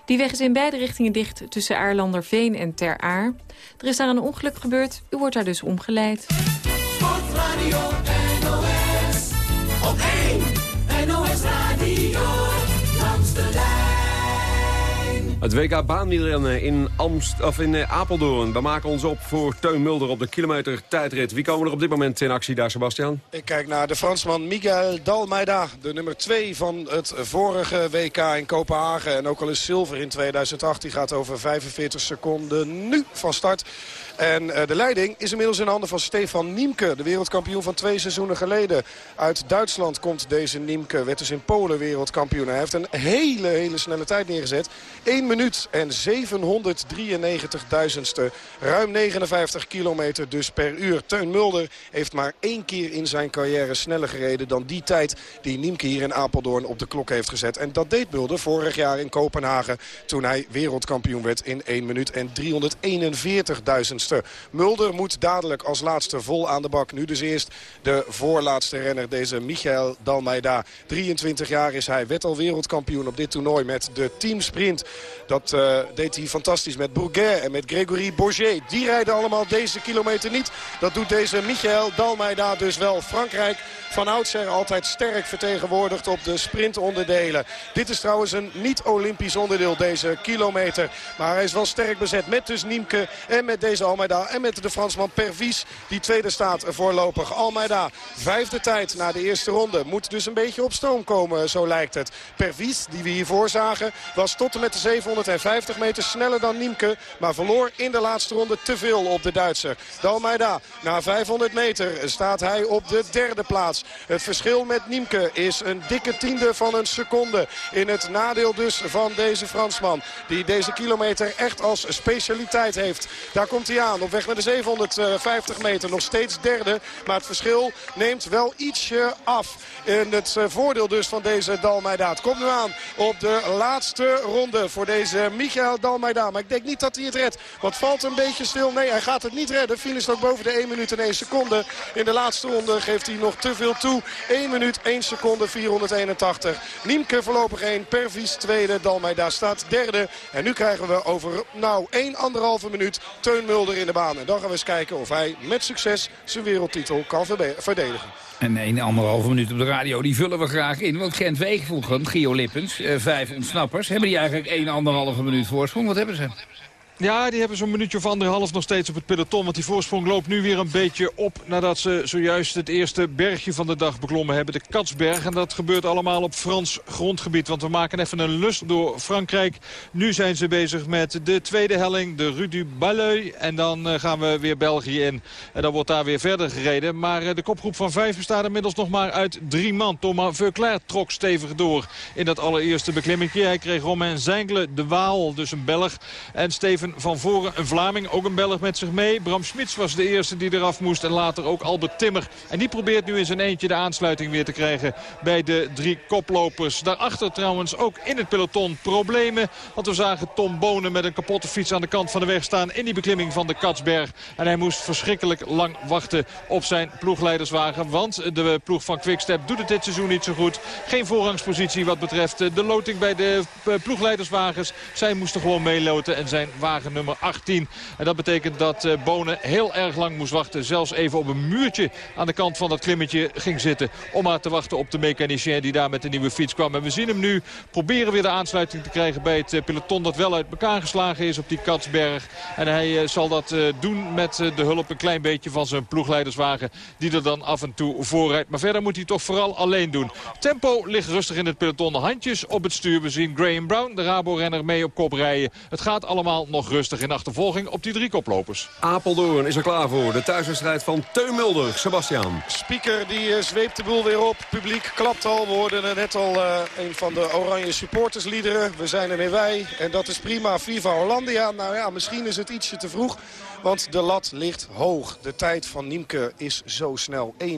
S16: Die weg is in beide richtingen dicht tussen Aarlanderveen en Ter Aar. Er is daar een ongeluk gebeurd. U wordt daar dus omgeleid.
S17: Sportradio NOS.
S7: Het WK baanwielrennen in, Amst of in eh, Apeldoorn. We maken ons op voor Teun Mulder op de kilometer tijdrit. Wie komen er op dit moment in actie daar, Sebastian?
S9: Ik kijk naar de Fransman Miguel Dalmeida. De nummer 2 van het vorige WK in Kopenhagen. En ook al is zilver in 2008. Die gaat over 45 seconden nu van start. En uh, de leiding is inmiddels in handen van Stefan Niemke. De wereldkampioen van twee seizoenen geleden. Uit Duitsland komt deze Niemke. Werd dus in Polen wereldkampioen. Hij heeft een hele, hele snelle tijd neergezet. 1 minuut en 793 duizendste. Ruim 59 kilometer dus per uur. Teun Mulder heeft maar één keer in zijn carrière sneller gereden... dan die tijd die Niemke hier in Apeldoorn op de klok heeft gezet. En dat deed Mulder vorig jaar in Kopenhagen... toen hij wereldkampioen werd in 1 minuut en 341 duizendste. Mulder moet dadelijk als laatste vol aan de bak. Nu dus eerst de voorlaatste renner, deze Michael Dalmeida. 23 jaar is hij, werd al wereldkampioen op dit toernooi met de teamsprint. Dat uh, deed hij fantastisch met Bourguet en met Gregory Bourget. Die rijden allemaal deze kilometer niet. Dat doet deze Michael Dalmeida dus wel. Frankrijk van oudsher altijd sterk vertegenwoordigd op de sprintonderdelen. Dit is trouwens een niet-Olympisch onderdeel, deze kilometer. Maar hij is wel sterk bezet met dus Niemke en met deze Almeida. En met de Fransman Pervis, die tweede staat voorlopig. Almeida, vijfde tijd na de eerste ronde. Moet dus een beetje op stoom komen, zo lijkt het. Pervis, die we hiervoor zagen, was tot en met de 750 meter sneller dan Niemke. Maar verloor in de laatste ronde te veel op de Duitser. De Almeida, na 500 meter staat hij op de derde plaats. Het verschil met Niemke is een dikke tiende van een seconde. In het nadeel dus van deze Fransman. Die deze kilometer echt als specialiteit heeft. Daar komt hij aan. Op weg naar de 750 meter. Nog steeds derde. Maar het verschil neemt wel ietsje af. En het eh, voordeel dus van deze Dalmeida. Het komt nu aan op de laatste ronde voor deze Michael Dalmeida. Maar ik denk niet dat hij het redt. Want valt een beetje stil. Nee, hij gaat het niet redden. Finish ook boven de 1 minuut en 1 seconde. In de laatste ronde geeft hij nog te veel toe. 1 minuut, 1 seconde, 481. Niemke voorlopig 1, Pervies tweede, Dalmeida staat derde. En nu krijgen we over nou 1, anderhalve minuut Teun Mulder in de baan. En dan gaan we eens kijken of hij met succes zijn wereldtitel kan verdedigen.
S8: En een anderhalve minuut op de radio, die vullen we graag in. Want Gent Wegenvoegen, Gio Lippens, eh, vijf snappers... hebben die eigenlijk één anderhalve minuut voorsprong. Wat hebben ze?
S10: Ja, die hebben zo'n minuutje of anderhalf nog steeds op het peloton. Want die voorsprong loopt nu weer een beetje op... nadat ze zojuist het eerste bergje van de dag beklommen hebben. De Katsberg. En dat gebeurt allemaal op Frans grondgebied. Want we maken even een lust door Frankrijk. Nu zijn ze bezig met de tweede helling, de Rue du Balleuil. En dan eh, gaan we weer België in. En dan wordt daar weer verder gereden. Maar eh, de kopgroep van vijf bestaat inmiddels nog maar uit drie man. Thomas Veuclair trok stevig door in dat allereerste beklimmingje. Hij kreeg Romain Zengle, de Waal, dus een Belg. En Steven van voren een Vlaming, ook een Belg met zich mee. Bram Smits was de eerste die eraf moest en later ook Albert Timmer. En die probeert nu in zijn eentje de aansluiting weer te krijgen bij de drie koplopers. Daarachter trouwens ook in het peloton problemen. Want we zagen Tom Bonen met een kapotte fiets aan de kant van de weg staan in die beklimming van de Katsberg. En hij moest verschrikkelijk lang wachten op zijn ploegleiderswagen. Want de ploeg van Quickstep doet het dit seizoen niet zo goed. Geen voorrangspositie wat betreft de loting bij de ploegleiderswagens. Zij moesten gewoon meeloten en zijn wagen nummer 18. En dat betekent dat uh, Bonen heel erg lang moest wachten. Zelfs even op een muurtje aan de kant van dat klimmetje ging zitten. Om maar te wachten op de mechanicien die daar met de nieuwe fiets kwam. En we zien hem nu proberen weer de aansluiting te krijgen bij het eh, peloton dat wel uit elkaar geslagen is op die Katsberg. En hij uh, zal dat doen met de hulp een klein beetje van zijn ploegleiderswagen. Die er dan af en toe voorrijdt. Maar verder moet hij toch vooral alleen doen. Tempo ligt rustig in het peloton. Handjes op het stuur. We zien Graham Brown, de Rabo-renner, mee op kop rijden. Het gaat allemaal nog rustig in achtervolging op die drie koplopers.
S7: Apeldoorn is er klaar voor. De thuiswedstrijd van Teun Mulder. Sebastian.
S9: Speaker die uh, zweept de boel weer op. Publiek klapt al. We hoorden net al uh, een van de oranje supportersliederen. We zijn er weer wij. En dat is prima. Viva Hollandia. Nou ja, misschien is het ietsje te vroeg. Want de lat ligt hoog. De tijd van Niemke is zo snel. 1.00.793.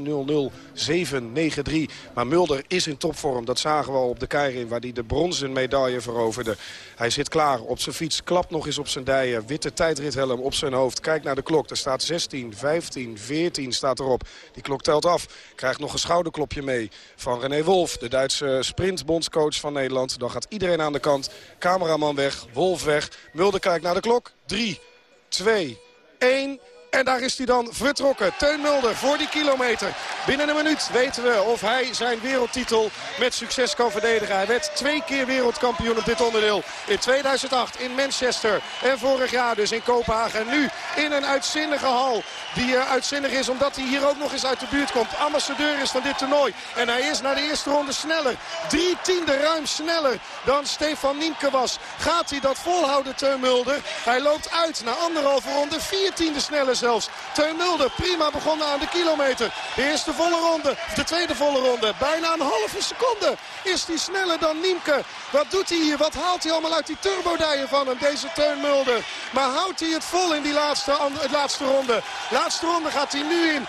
S9: Maar Mulder is in topvorm. Dat zagen we al op de Keirin waar hij de bronzen medaille veroverde. Hij zit klaar op zijn fiets. Klapt nog eens op zijn dijen. Witte tijdrithelm op zijn hoofd. Kijk naar de klok. Er staat 16, 15, 14 staat erop. Die klok telt af. Krijgt nog een schouderklopje mee van René Wolf. De Duitse sprintbondscoach van Nederland. Dan gaat iedereen aan de kant. Cameraman weg. Wolf weg. Mulder kijkt naar de klok. 3, 2, 1. En daar is hij dan vertrokken. Teun Mulder voor die kilometer. Binnen een minuut weten we of hij zijn wereldtitel met succes kan verdedigen. Hij werd twee keer wereldkampioen op dit onderdeel. In 2008 in Manchester en vorig jaar dus in Kopenhagen. En nu in een uitzinnige hal die uh, uitzinnig is omdat hij hier ook nog eens uit de buurt komt. Ambassadeur is van dit toernooi. En hij is naar de eerste ronde sneller. Drie tiende ruim sneller dan Stefan Niemke was. Gaat hij dat volhouden, Teun Mulder? Hij loopt uit naar anderhalve ronde. Vier tiende sneller zelfs. Teun Mulder prima begonnen aan de kilometer. De eerste volle ronde, de tweede volle ronde. Bijna een halve seconde is hij sneller dan Niemke. Wat doet hij hier? Wat haalt hij allemaal uit die turbodijen van hem, deze Teun Mulder? Maar houdt hij het vol in die laatste, het laatste ronde? Laatste ronde gaat hij nu in.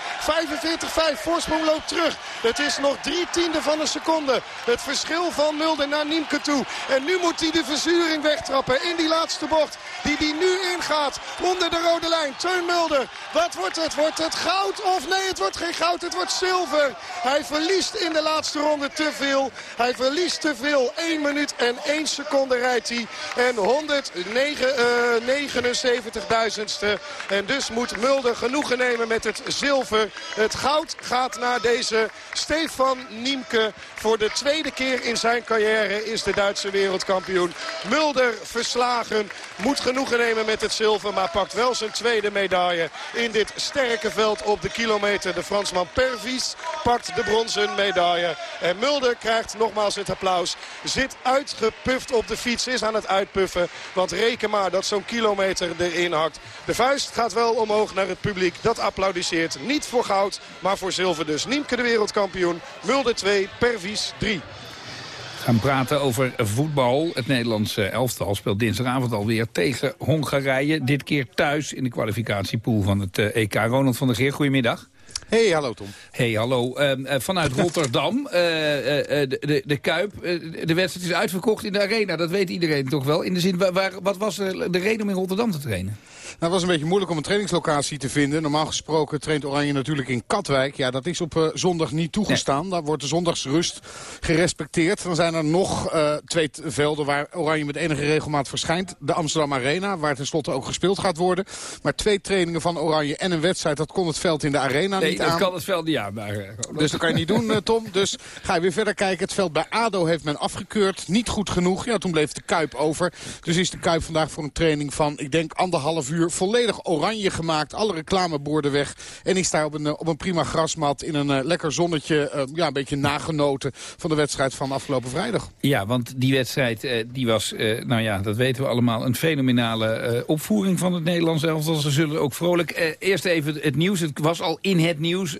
S9: 45-5, voorsprong loopt terug. Het is nog drie tiende van een seconde. Het verschil van Mulder naar Niemke toe. En nu moet hij de verzuring wegtrappen in die laatste bocht. Die hij nu ingaat onder de rode lijn. Teun Mulder, wat wordt het? Wordt het goud of nee, het wordt geen goud, het wordt zilver. Hij verliest in de laatste ronde te veel. Hij verliest te veel. 1 minuut en 1 seconde rijdt hij. En 179.000ste. En dus moet Mulder genoegen nemen met het zilver. Het goud gaat naar deze Stefan Niemke. Voor de tweede keer in zijn carrière is de Duitse wereldkampioen. Mulder verslagen. Moet genoegen nemen met het zilver. Maar pakt wel zijn tweede medaille in dit sterke veld op de kilometer. De Fransman Pervis pakt de bronzen medaille. En Mulder krijgt nogmaals het applaus. Zit uitgepuft op de fiets. Is aan het uitpuffen. Want reken maar dat zo'n kilometer erin hakt. De vuist gaat wel omhoog naar het publiek. Dat applaudisseert. Niet voor goud, maar voor zilver dus. Niemke de wereldkampioen. Mulder 2, Pervis 3
S8: gaan praten over voetbal. Het Nederlandse elftal speelt dinsdagavond alweer tegen Hongarije. Dit keer thuis in de kwalificatiepool van het EK. Ronald van der Geer, goedemiddag.
S18: Hey, hallo Tom.
S8: Hey, hallo. Uh, vanuit Rotterdam, uh, de, de, de, Kuip. de wedstrijd is uitverkocht in de arena, dat weet iedereen toch wel. In de zin, waar, wat was de reden om in Rotterdam te trainen?
S18: Nou, het was een beetje moeilijk om een trainingslocatie te vinden. Normaal gesproken traint Oranje natuurlijk in Katwijk. Ja, dat is op uh, zondag niet toegestaan. Nee. Daar wordt de zondagsrust gerespecteerd. Dan zijn er nog uh, twee velden waar Oranje met enige regelmaat verschijnt. De Amsterdam Arena, waar tenslotte ook gespeeld gaat worden. Maar twee trainingen van Oranje en een wedstrijd, dat kon het veld in de Arena
S8: nee,
S18: niet
S8: dat
S18: aan.
S8: kan het veld niet aan. Maar, uh,
S18: dus dat kan je niet doen, uh, Tom. Dus ga je weer verder kijken. Het veld bij ADO heeft men afgekeurd. Niet goed genoeg. Ja, toen bleef de Kuip over. Dus is de Kuip vandaag voor een training van, ik denk, anderhalf uur volledig oranje gemaakt. Alle reclameborden weg. En is daar op een, op een prima grasmat in een uh, lekker zonnetje... Uh, ja, een beetje nagenoten van de wedstrijd van afgelopen vrijdag.
S8: Ja, want die wedstrijd die was, nou ja, dat weten we allemaal... een fenomenale opvoering van het Nederlands elftal. Ze zullen ook vrolijk... eerst even het nieuws. Het was al in het nieuws.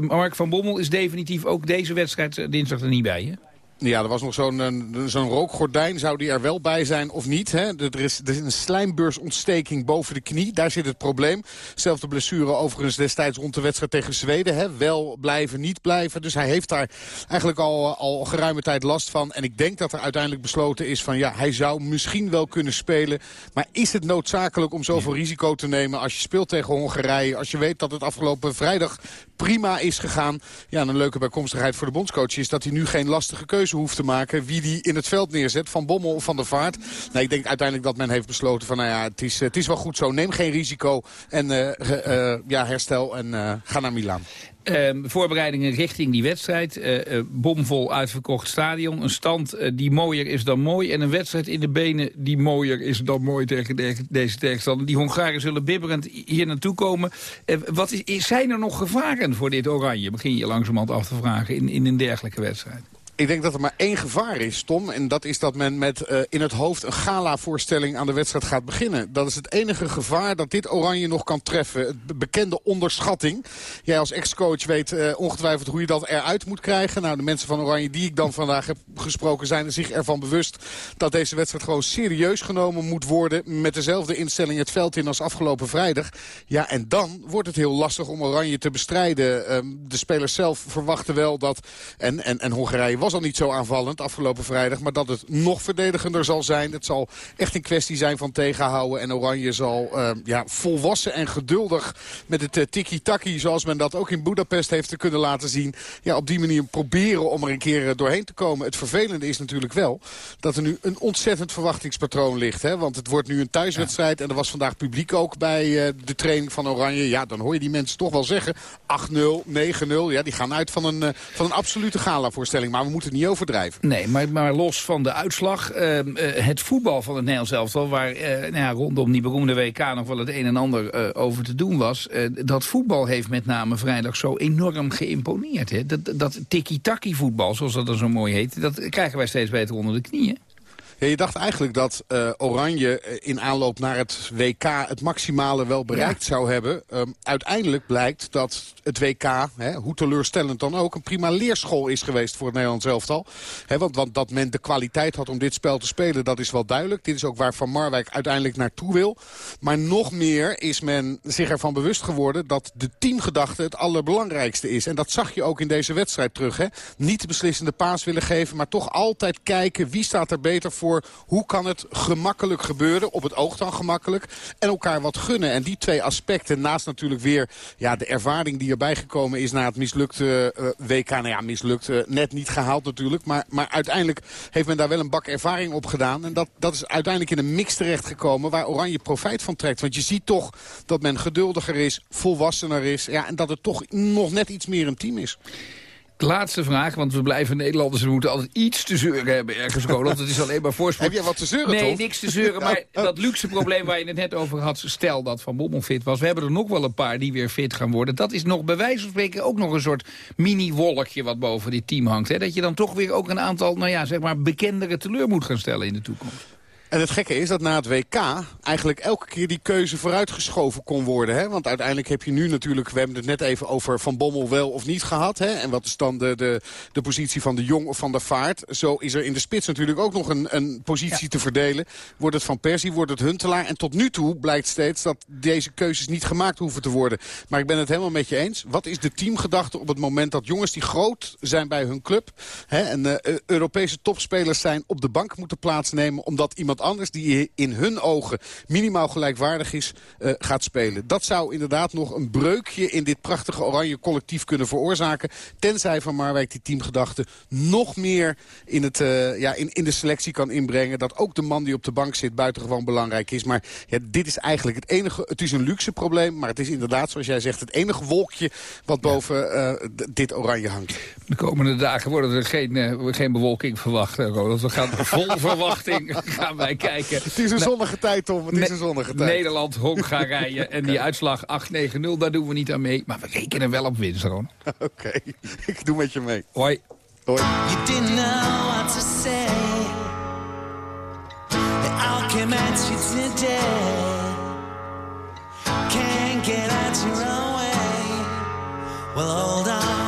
S8: Mark van Bommel is definitief ook deze wedstrijd dinsdag er niet bij?
S18: Ja, er was nog zo'n zo'n rookgordijn. Zou die er wel bij zijn of niet? Hè? Er, is, er is een slijmbeursontsteking boven de knie. Daar zit het probleem. Zelfde blessure overigens destijds rond de wedstrijd tegen Zweden. Hè? Wel blijven, niet blijven. Dus hij heeft daar eigenlijk al, al geruime tijd last van. En ik denk dat er uiteindelijk besloten is van... ja, hij zou misschien wel kunnen spelen. Maar is het noodzakelijk om zoveel risico te nemen... als je speelt tegen Hongarije? Als je weet dat het afgelopen vrijdag prima is gegaan. Ja, en een leuke bijkomstigheid voor de bondscoach is... dat hij nu geen lastige keuze hoeft te maken wie die in het veld neerzet. Van Bommel of Van der Vaart. Nee, ik denk uiteindelijk dat men heeft besloten van nou ja, het is, het is wel goed zo. Neem geen risico en uh, uh, ja, herstel en uh, ga naar Milaan.
S8: Uh, voorbereidingen richting die wedstrijd. Bomvol uitverkocht stadion. Een stand die mooier is dan mooi. En een wedstrijd in de benen die mooier is dan mooi tegen de, deze tegenstander. Die Hongaren zullen bibberend hier naartoe komen. wat is, zijn er nog gevaren voor dit oranje? Begin je langzamerhand af te vragen in, in een dergelijke wedstrijd.
S18: Ik denk dat er maar één gevaar is, Tom. En dat is dat men met uh, in het hoofd een gala-voorstelling aan de wedstrijd gaat beginnen. Dat is het enige gevaar dat dit Oranje nog kan treffen. Het bekende onderschatting. Jij als ex-coach weet uh, ongetwijfeld hoe je dat eruit moet krijgen. Nou, de mensen van Oranje die ik dan vandaag heb gesproken zijn er zich ervan bewust... dat deze wedstrijd gewoon serieus genomen moet worden... met dezelfde instelling het veld in als afgelopen vrijdag. Ja, en dan wordt het heel lastig om Oranje te bestrijden. Uh, de spelers zelf verwachten wel dat... en, en, en Hongarije was al niet zo aanvallend afgelopen vrijdag. Maar dat het nog verdedigender zal zijn. Het zal echt een kwestie zijn van tegenhouden. En Oranje zal uh, ja, volwassen en geduldig met het uh, tiki-taki... zoals men dat ook in Budapest heeft kunnen laten zien... Ja, op die manier proberen om er een keer doorheen te komen. Het vervelende is natuurlijk wel dat er nu een ontzettend verwachtingspatroon ligt. Hè? Want het wordt nu een thuiswedstrijd. En er was vandaag publiek ook bij uh, de training van Oranje. Ja, dan hoor je die mensen toch wel zeggen. 8-0, 9-0. Ja, die gaan uit van een, van een absolute gala-voorstelling. Maar we moeten niet overdrijven.
S8: Nee, maar, maar los van de uitslag. Uh, het voetbal van het Nederlands elftal. Waar nou ja, rondom die beroemde WK nog wel het een en ander over te doen was. dat voetbal heeft met name vrijdag zo enorm geïmponeerd. Hè? Dat, dat tiki-taki voetbal, zoals dat dan zo mooi heet. Dat krijgen wij steeds beter onder de knieën.
S18: Ja, je dacht eigenlijk dat uh, Oranje in aanloop naar het WK het maximale wel bereikt ja. zou hebben. Um, uiteindelijk blijkt dat het WK, hè, hoe teleurstellend dan ook, een prima leerschool is geweest voor het Nederlands elftal. Hè, want, want dat men de kwaliteit had om dit spel te spelen, dat is wel duidelijk. Dit is ook waar Van Marwijk uiteindelijk naartoe wil. Maar nog meer is men zich ervan bewust geworden dat de teamgedachte het allerbelangrijkste is. En dat zag je ook in deze wedstrijd terug. Hè. Niet de beslissende paas willen geven, maar toch altijd kijken wie staat er beter voor hoe kan het gemakkelijk gebeuren. Op het oog dan gemakkelijk. En elkaar wat gunnen. En die twee aspecten naast natuurlijk weer ja, de ervaring die erbij gekomen is na het mislukte uh, WK. Nou ja, mislukt. Uh, net niet gehaald natuurlijk. Maar, maar uiteindelijk heeft men daar wel een bak ervaring op gedaan. En dat, dat is uiteindelijk in een mix terechtgekomen waar Oranje profijt van trekt. Want je ziet toch dat men geduldiger is, volwassener is. Ja, en dat het toch nog net iets meer een team is.
S8: Laatste vraag, want we blijven Nederlanders. We moeten altijd iets te zeuren hebben ergens, Roland. Het is alleen maar voorspoed.
S18: Heb jij wat te zeuren,
S8: Nee,
S18: toch?
S8: niks te zeuren. Maar dat luxe probleem waar je het net over had... stel dat Van Bommel fit was. We hebben er nog wel een paar die weer fit gaan worden. Dat is nog bij wijze van spreken ook nog een soort mini-wolkje... wat boven dit team hangt. Hè? Dat je dan toch weer ook een aantal, nou ja, zeg maar... bekendere teleur moet gaan stellen in de toekomst.
S18: En het gekke is dat na het WK eigenlijk elke keer die keuze vooruitgeschoven kon worden. Hè? Want uiteindelijk heb je nu natuurlijk, we hebben het net even over Van Bommel wel of niet gehad. Hè? En wat is dan de, de, de positie van de Jong of van de Vaart? Zo is er in de spits natuurlijk ook nog een, een positie ja. te verdelen. Wordt het Van Persie, wordt het Huntelaar? En tot nu toe blijkt steeds dat deze keuzes niet gemaakt hoeven te worden. Maar ik ben het helemaal met je eens. Wat is de teamgedachte op het moment dat jongens die groot zijn bij hun club... Hè, en uh, Europese topspelers zijn op de bank moeten plaatsnemen... omdat iemand anders die in hun ogen minimaal gelijkwaardig is, uh, gaat spelen. Dat zou inderdaad nog een breukje in dit prachtige oranje collectief kunnen veroorzaken. Tenzij Van Marwijk die teamgedachte nog meer in, het, uh, ja, in, in de selectie kan inbrengen. Dat ook de man die op de bank zit buitengewoon belangrijk is. Maar ja, dit is eigenlijk het enige... Het is een luxe probleem, maar het is inderdaad, zoals jij zegt... het enige wolkje wat boven uh, dit oranje hangt.
S8: De komende dagen worden er geen, geen bewolking verwacht, Ronald. We gaan vol verwachting gaan kijken.
S18: Het is een zonnige tijd, Tom. Het is een zonnige tijd.
S8: Nederland, Hongarije en die uitslag 8-9-0, daar doen we niet aan mee. Maar we rekenen wel op winst, Ron.
S18: Oké, okay. ik doe met je mee.
S8: Hoi.
S18: Hoi.
S5: You didn't know what to say. At you today. Can't get out your own way. Well, hold on,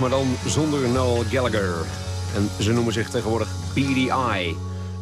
S7: Maar dan zonder Noel Gallagher. En ze noemen zich tegenwoordig BDI,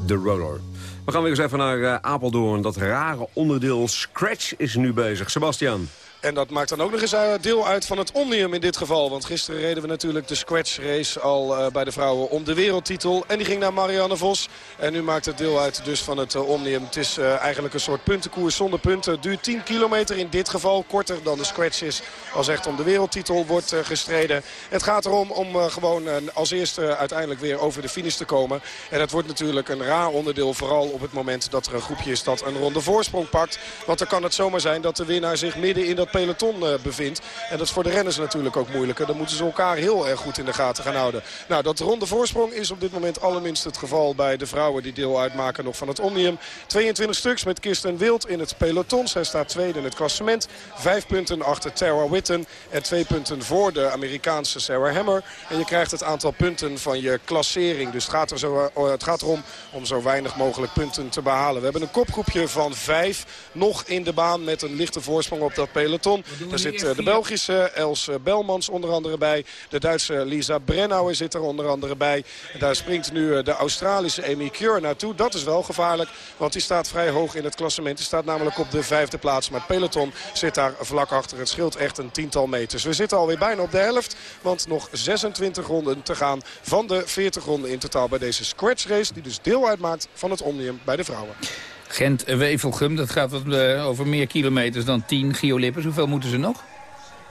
S7: The Roller. We gaan weer eens even naar uh, Apeldoorn. Dat rare onderdeel Scratch is nu bezig. Sebastian.
S9: En dat maakt dan ook nog eens eh, deel uit van het Omnium in dit geval. Want gisteren reden we natuurlijk de scratch race al uh, bij de vrouwen om de wereldtitel. En die ging naar Marianne Vos. En nu maakt het deel uit dus van het uh, Omnium. Het is eigenlijk een soort puntenkoers zonder punten. Duurt 10 kilometer in dit geval. Korter dan de scratch is als echt om de wereldtitel wordt gestreden. Het gaat erom om gewoon als eerste uiteindelijk weer over de finish te komen. En het wordt natuurlijk een raar onderdeel. Vooral op het moment dat er een groepje is dat een ronde voorsprong pakt. Want dan kan het zomaar zijn dat de winnaar zich midden in dat peloton uh, bevindt. En dat is voor de renners natuurlijk ook moeilijker. Dan moeten ze elkaar heel erg goed in de gaten gaan houden. Nou, dat ronde voorsprong is op dit moment allerminst het geval bij de vrouwen die deel uitmaken nog van het Omnium. 22 stuks met Kirsten Wild in het peloton. Zij staat tweede in het klassement. Vijf punten achter Tara Witten en twee punten voor de Amerikaanse Sarah Hammer. En je krijgt het aantal punten van je klassering. Dus het gaat, er zo, uh, het gaat erom om zo weinig mogelijk punten te behalen. We hebben een kopgroepje van vijf nog in de baan met een lichte voorsprong op dat peloton. Daar zit de Belgische Els Belmans onder andere bij. De Duitse Lisa Brennauer zit er onder andere bij. Daar springt nu de Australische Amy Cure naartoe. Dat is wel gevaarlijk, want die staat vrij hoog in het klassement. Die staat namelijk op de vijfde plaats. Maar het peloton zit daar vlak achter. Het scheelt echt een tiental meters. We zitten alweer bijna op de helft, want nog 26 ronden te gaan van de 40 ronden in totaal bij deze scratch race. Die dus deel uitmaakt van het Omnium bij de vrouwen.
S8: Gent-Wevelgem, dat gaat uh, over meer kilometers dan 10. Gio Lippers, hoeveel moeten ze nog?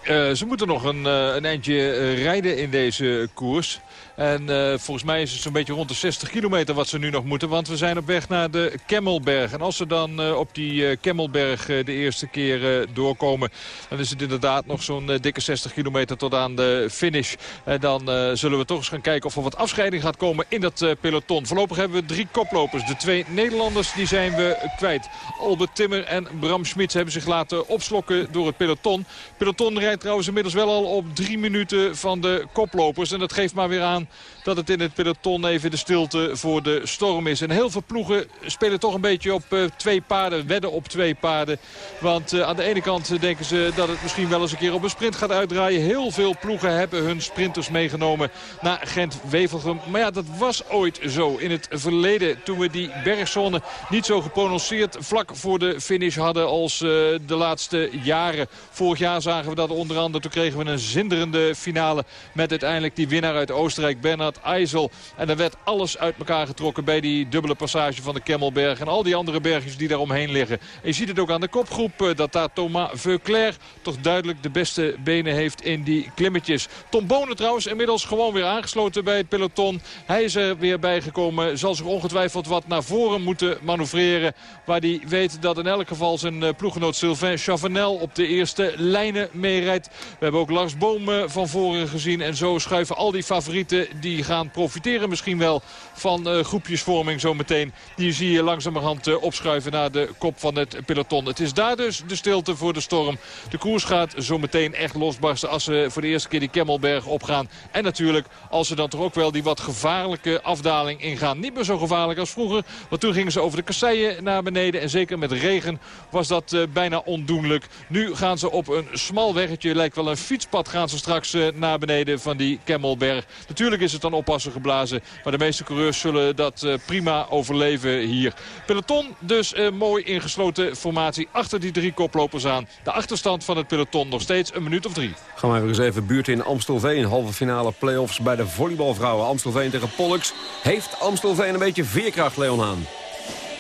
S10: Uh, ze moeten nog een, uh, een eindje rijden in deze koers. En uh, volgens mij is het zo'n beetje rond de 60 kilometer wat ze nu nog moeten. Want we zijn op weg naar de Kemmelberg. En als ze dan uh, op die uh, Kemmelberg de eerste keer doorkomen... dan is het inderdaad nog zo'n dikke 60 kilometer tot aan de finish. En dan zullen we toch eens gaan kijken of er wat afscheiding gaat komen in dat peloton. Voorlopig hebben we drie koplopers. De twee Nederlanders die zijn we kwijt. Albert Timmer en Bram Schmid hebben zich laten opslokken door het peloton. peloton rijdt trouwens inmiddels wel al op drie minuten van de koplopers. En dat geeft maar weer aan dat het in het peloton even de stilte voor de storm is. En heel veel ploegen spelen toch een beetje op uh, twee paarden, wedden op twee paarden. Want uh, aan de ene kant denken ze dat het misschien wel eens een keer op een sprint gaat uitdraaien. Heel veel ploegen hebben hun sprinters meegenomen naar Gent-Wevelgem. Maar ja, dat was ooit zo in het verleden toen we die bergzone niet zo geprononceerd vlak voor de finish hadden als de laatste jaren. Vorig jaar zagen we dat onder andere. Toen kregen we een zinderende finale met uiteindelijk die winnaar uit Oostenrijk. Bernard IJssel. En er werd alles uit elkaar getrokken bij die dubbele passage van de Kemmelberg. En al die andere bergjes die daar omheen liggen. En je ziet het ook aan de kopgroep eh, dat daar Thomas Veuclair toch duidelijk de beste benen heeft in die klimmetjes. Tom Bonen trouwens inmiddels gewoon weer aangesloten bij het peloton. Hij is er weer bijgekomen. Zal zich ongetwijfeld wat naar voren moeten manoeuvreren. Waar hij weet dat in elk geval zijn eh, ploeggenoot Sylvain Chavanel op de eerste lijnen meerijdt. We hebben ook Lars Boom van voren gezien. En zo schuiven al die favorieten die gaan profiteren misschien wel van uh, groepjesvorming zometeen. Die zie je langzamerhand uh, opschuiven naar de kop van het peloton. Het is daar dus de stilte voor de storm. De koers gaat zometeen echt losbarsten als ze voor de eerste keer die Kemmelberg opgaan. En natuurlijk als ze dan toch ook wel die wat gevaarlijke afdaling ingaan. Niet meer zo gevaarlijk als vroeger. Want toen gingen ze over de kasseien naar beneden. En zeker met regen was dat uh, bijna ondoenlijk. Nu gaan ze op een smal weggetje. Lijkt wel een fietspad gaan ze straks naar beneden van die Kemmelberg. Natuurlijk is het dan oppassen geblazen. Maar de meeste coureurs zullen dat uh, prima overleven hier. Peloton dus uh, mooi ingesloten formatie achter die drie koplopers aan. De achterstand van het peloton nog steeds een minuut of drie.
S7: Gaan we even eens even buurt in Amstelveen. Halve finale play-offs bij de volleybalvrouwen. Amstelveen tegen Pollux. Heeft Amstelveen een beetje veerkracht, Leon Haan?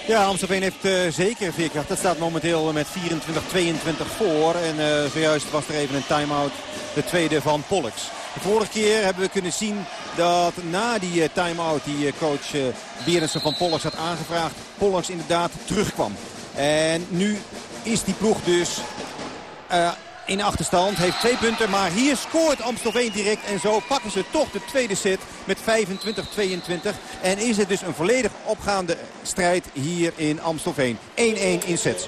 S12: Ja, Amstelveen heeft uh, zeker veerkracht. Dat staat momenteel met 24-22 voor. En uh, zojuist was er even een time-out. De tweede van Pollux. De vorige keer hebben we kunnen zien dat na die uh, time-out die uh, coach uh, Berensen van Pollux had aangevraagd, Pollux inderdaad terugkwam. En nu is die ploeg dus in achterstand. Heeft twee punten, maar hier scoort Amstelveen direct. En zo pakken ze toch de tweede set met 25-22. En is het dus een volledig opgaande strijd hier in Amstelveen. 1-1 in sets.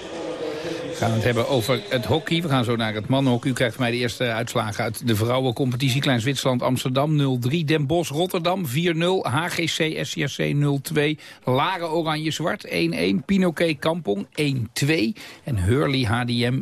S8: We gaan het hebben over het hockey. We gaan zo naar het mannenhockey. U krijgt mij de eerste uitslagen uit de vrouwencompetitie. Klein Zwitserland, Amsterdam 0-3. Den Bosch, Rotterdam 4-0. HGC, SCRC 0-2. Laren Oranje Zwart 1-1. Pinoquet Kampong 1-2. En Hurley HDM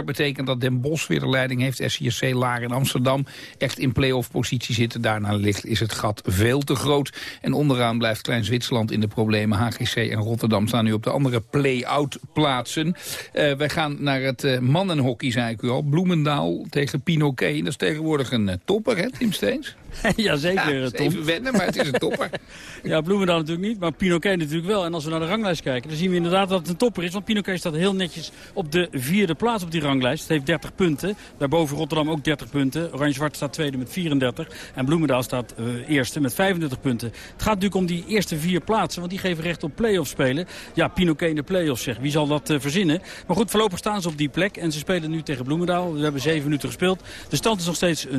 S8: 3-4. Betekent dat Den Bosch weer de leiding heeft. SCRC, Laren en Amsterdam echt in play-off positie zitten. Daarna ligt is het gat veel te groot. En onderaan blijft Klein Zwitserland in de problemen. HGC en Rotterdam staan nu op de andere play-out plaatsen. Uh, wij gaan naar het uh, mannenhockey, zei ik u al. Bloemendaal tegen Pinoquet. Dat is tegenwoordig een uh, topper, hè, Tim Steens?
S19: Jazeker,
S8: ja,
S19: Tom.
S8: Even wennen, maar het is een topper.
S19: ja, Bloemendaal natuurlijk niet, maar Pinoquet natuurlijk wel. En als we naar de ranglijst kijken, dan zien we inderdaad dat het een topper is. Want Pinoquet staat heel netjes op de vierde plaats op die ranglijst. Het heeft 30 punten. Daarboven Rotterdam ook 30 punten. Oranje-Zwart staat tweede met 34. En Bloemendaal staat uh, eerste met 35 punten. Het gaat natuurlijk om die eerste vier plaatsen, want die geven recht op play-offs spelen. Ja, Pinoquet in de play-offs, zeg. Wie zal dat uh, verzinnen? Maar goed, voorlopig staan ze op die plek. En ze spelen nu tegen Bloemendaal. We hebben zeven minuten gespeeld. De stand is nog steeds 0-0.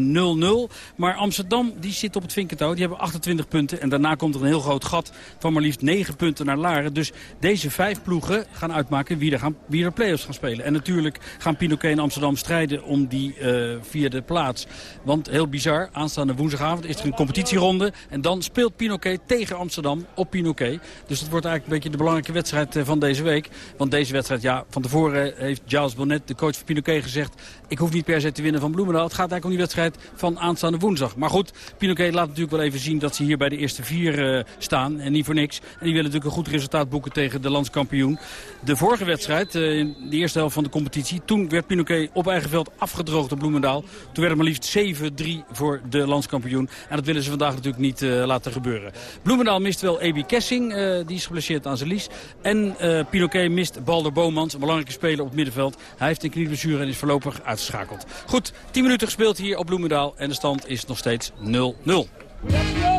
S19: Maar Amsterdam, die zit op het Vinkentouw. Die hebben 28 punten. En daarna komt er een heel groot gat van maar liefst 9 punten naar Laren. Dus deze vijf ploegen gaan uitmaken wie er, gaan, wie er play-offs gaan spelen. En natuurlijk gaan Pinoquet en Amsterdam strijden om die uh, vierde plaats. Want heel bizar, aanstaande woensdagavond is er een competitieronde. En dan speelt Pinoquet tegen Amsterdam op Pinoquet. Dus dat wordt eigenlijk een beetje de belangrijke wedstrijd van deze week. Want deze wedstrijd, ja, van tevoren heeft Giles Bonnet, de coach van Pinoquet, gezegd... ik hoef niet per se te winnen van Bloemendaal. Het gaat eigenlijk om die wedstrijd van aanstaande woensdag. Maar goed, Pinoquet laat natuurlijk wel even zien dat ze hier bij de eerste vier uh, staan. En niet voor niks. En die willen natuurlijk een goed resultaat boeken tegen de landskampioen. De vorige wedstrijd, uh, in de eerste helft van de competitie... toen werd Pinoquet op eigen veld afgedroogd op Bloemendaal. Toen werd het maar liefst 7-3 voor de landskampioen. En dat willen ze vandaag natuurlijk niet uh, laten gebeuren. Bloemendaal mist wel Ebi Kessing. die is geblesseerd aan zijn lies. En Pinoquet mist Balder Bomans, een belangrijke speler op het middenveld. Hij heeft een knieblessure en is voorlopig uitgeschakeld. Goed, 10 minuten gespeeld hier op Bloemendaal. En de stand is nog steeds 0-0.
S20: 0-0.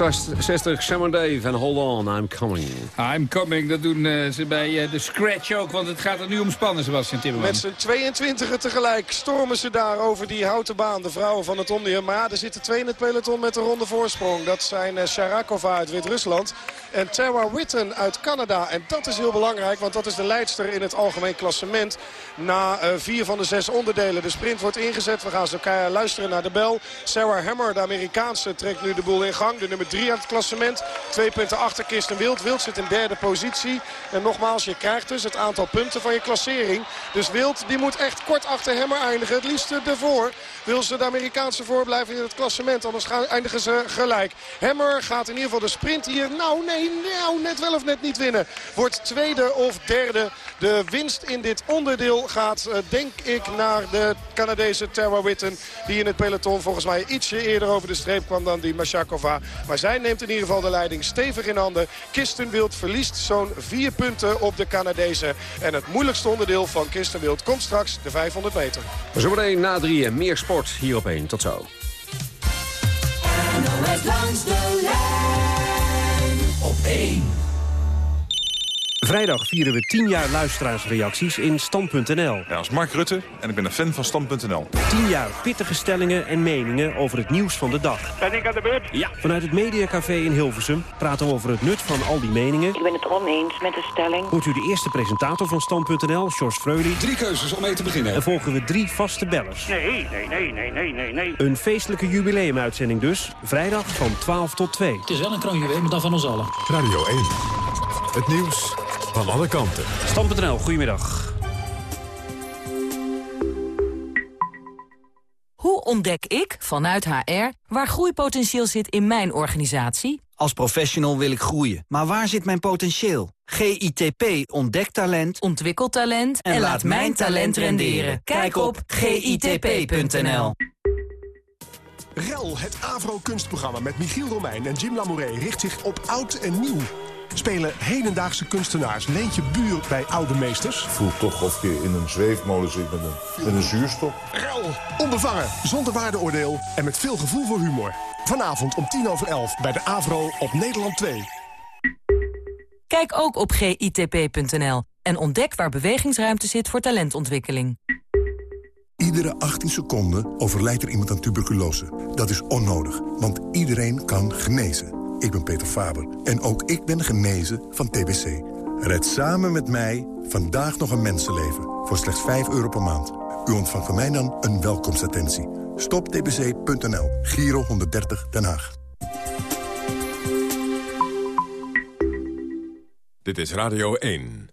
S20: 66, Sam Dave en Hold On, I'm Coming.
S8: I'm Coming, dat doen eh, ze bij eh, de Scratch ook, want het gaat er nu om spannen, Sebastian Timmerman.
S9: Met z'n 22 tegelijk stormen ze daar over die houten baan, de vrouwen van het ondier. Maar er zitten twee in het peloton met een ronde voorsprong. Dat zijn eh, Sharakova uit Wit-Rusland en Tara Witten uit Canada. En dat is heel belangrijk, want dat is de leidster in het algemeen klassement. Na uh, vier van de zes onderdelen. De sprint wordt ingezet. We gaan zo luisteren naar de bel. Sarah Hammer, de Amerikaanse, trekt nu de boel in gang. De nummer drie uit het klassement. Twee punten achter Kirsten Wild. Wild zit in derde positie. En nogmaals, je krijgt dus het aantal punten van je klassering. Dus Wild die moet echt kort achter Hammer eindigen. Het liefst ervoor. Wil ze de Amerikaanse voorblijven in het klassement. Anders eindigen ze gelijk. Hammer gaat in ieder geval de sprint hier. Nou, nee, nou, net wel of net niet winnen. Wordt tweede of derde. De winst in dit onderdeel gaat, uh, denk ik, naar de Canadese Tara Witten. Die in het peloton volgens mij ietsje eerder over de streep kwam dan die Mashakova. Maar zij neemt in ieder geval de leiding stevig in handen. Kirsten Wild verliest zo'n vier punten op de Canadese. En het moeilijkste onderdeel van Kirsten Wild komt straks de 500 meter.
S7: Zometeen na drieën meer sport hier op 1. Tot zo.
S5: NOS langs de
S21: Vrijdag vieren we 10 jaar luisteraarsreacties in Stand.nl.
S22: Ja, als Mark Rutte en ik ben een fan van Stand.nl.
S21: 10 jaar pittige stellingen en meningen over het nieuws van de dag.
S23: Ben ik aan de beurt?
S21: Ja. Vanuit het Mediacafé in Hilversum praten we over het nut van al die meningen.
S24: Ik ben het oneens met de stelling.
S21: Hoort u de eerste presentator van Stand.nl, George Freudy.
S25: Drie keuzes om mee te beginnen.
S21: En volgen we drie vaste bellers.
S23: Nee, nee, nee, nee, nee, nee, nee.
S21: Een feestelijke jubileumuitzending dus. Vrijdag van 12 tot 2.
S25: Het is wel een kroonjuweel, maar dan van ons allen.
S6: Radio 1. Het nieuws van alle kanten.
S21: Stand.nl, goedemiddag.
S26: Hoe ontdek ik, vanuit HR, waar groeipotentieel zit in mijn organisatie?
S20: Als professional wil ik groeien, maar waar zit mijn potentieel? GITP ontdekt talent,
S26: ontwikkelt talent
S20: en, laat mijn talent renderen. Kijk op gitp.nl.
S27: REL, het Avro-kunstprogramma met Michiel Romein en Jim Lamouret... richt zich op oud en nieuw spelen hedendaagse kunstenaars Leentje Buur bij oude meesters.
S28: Voelt toch of je in een zweefmolen zit met een, met een.
S27: Rel, onbevangen, zonder waardeoordeel en met veel gevoel voor humor. Vanavond om tien over elf bij de AVRO op Nederland 2.
S26: Kijk ook op gitp.nl en ontdek waar bewegingsruimte zit voor talentontwikkeling.
S29: Iedere 18 seconden overlijdt er iemand aan tuberculose. Dat is onnodig, want iedereen kan genezen. Ik ben Peter Faber en ook ik ben genezen van TBC. Red samen met mij vandaag nog een mensenleven voor slechts 5 euro per maand. U ontvangt van mij dan een welkomstattentie. Stoptbc.nl, Giro 130 Den Haag.
S6: Dit is Radio 1.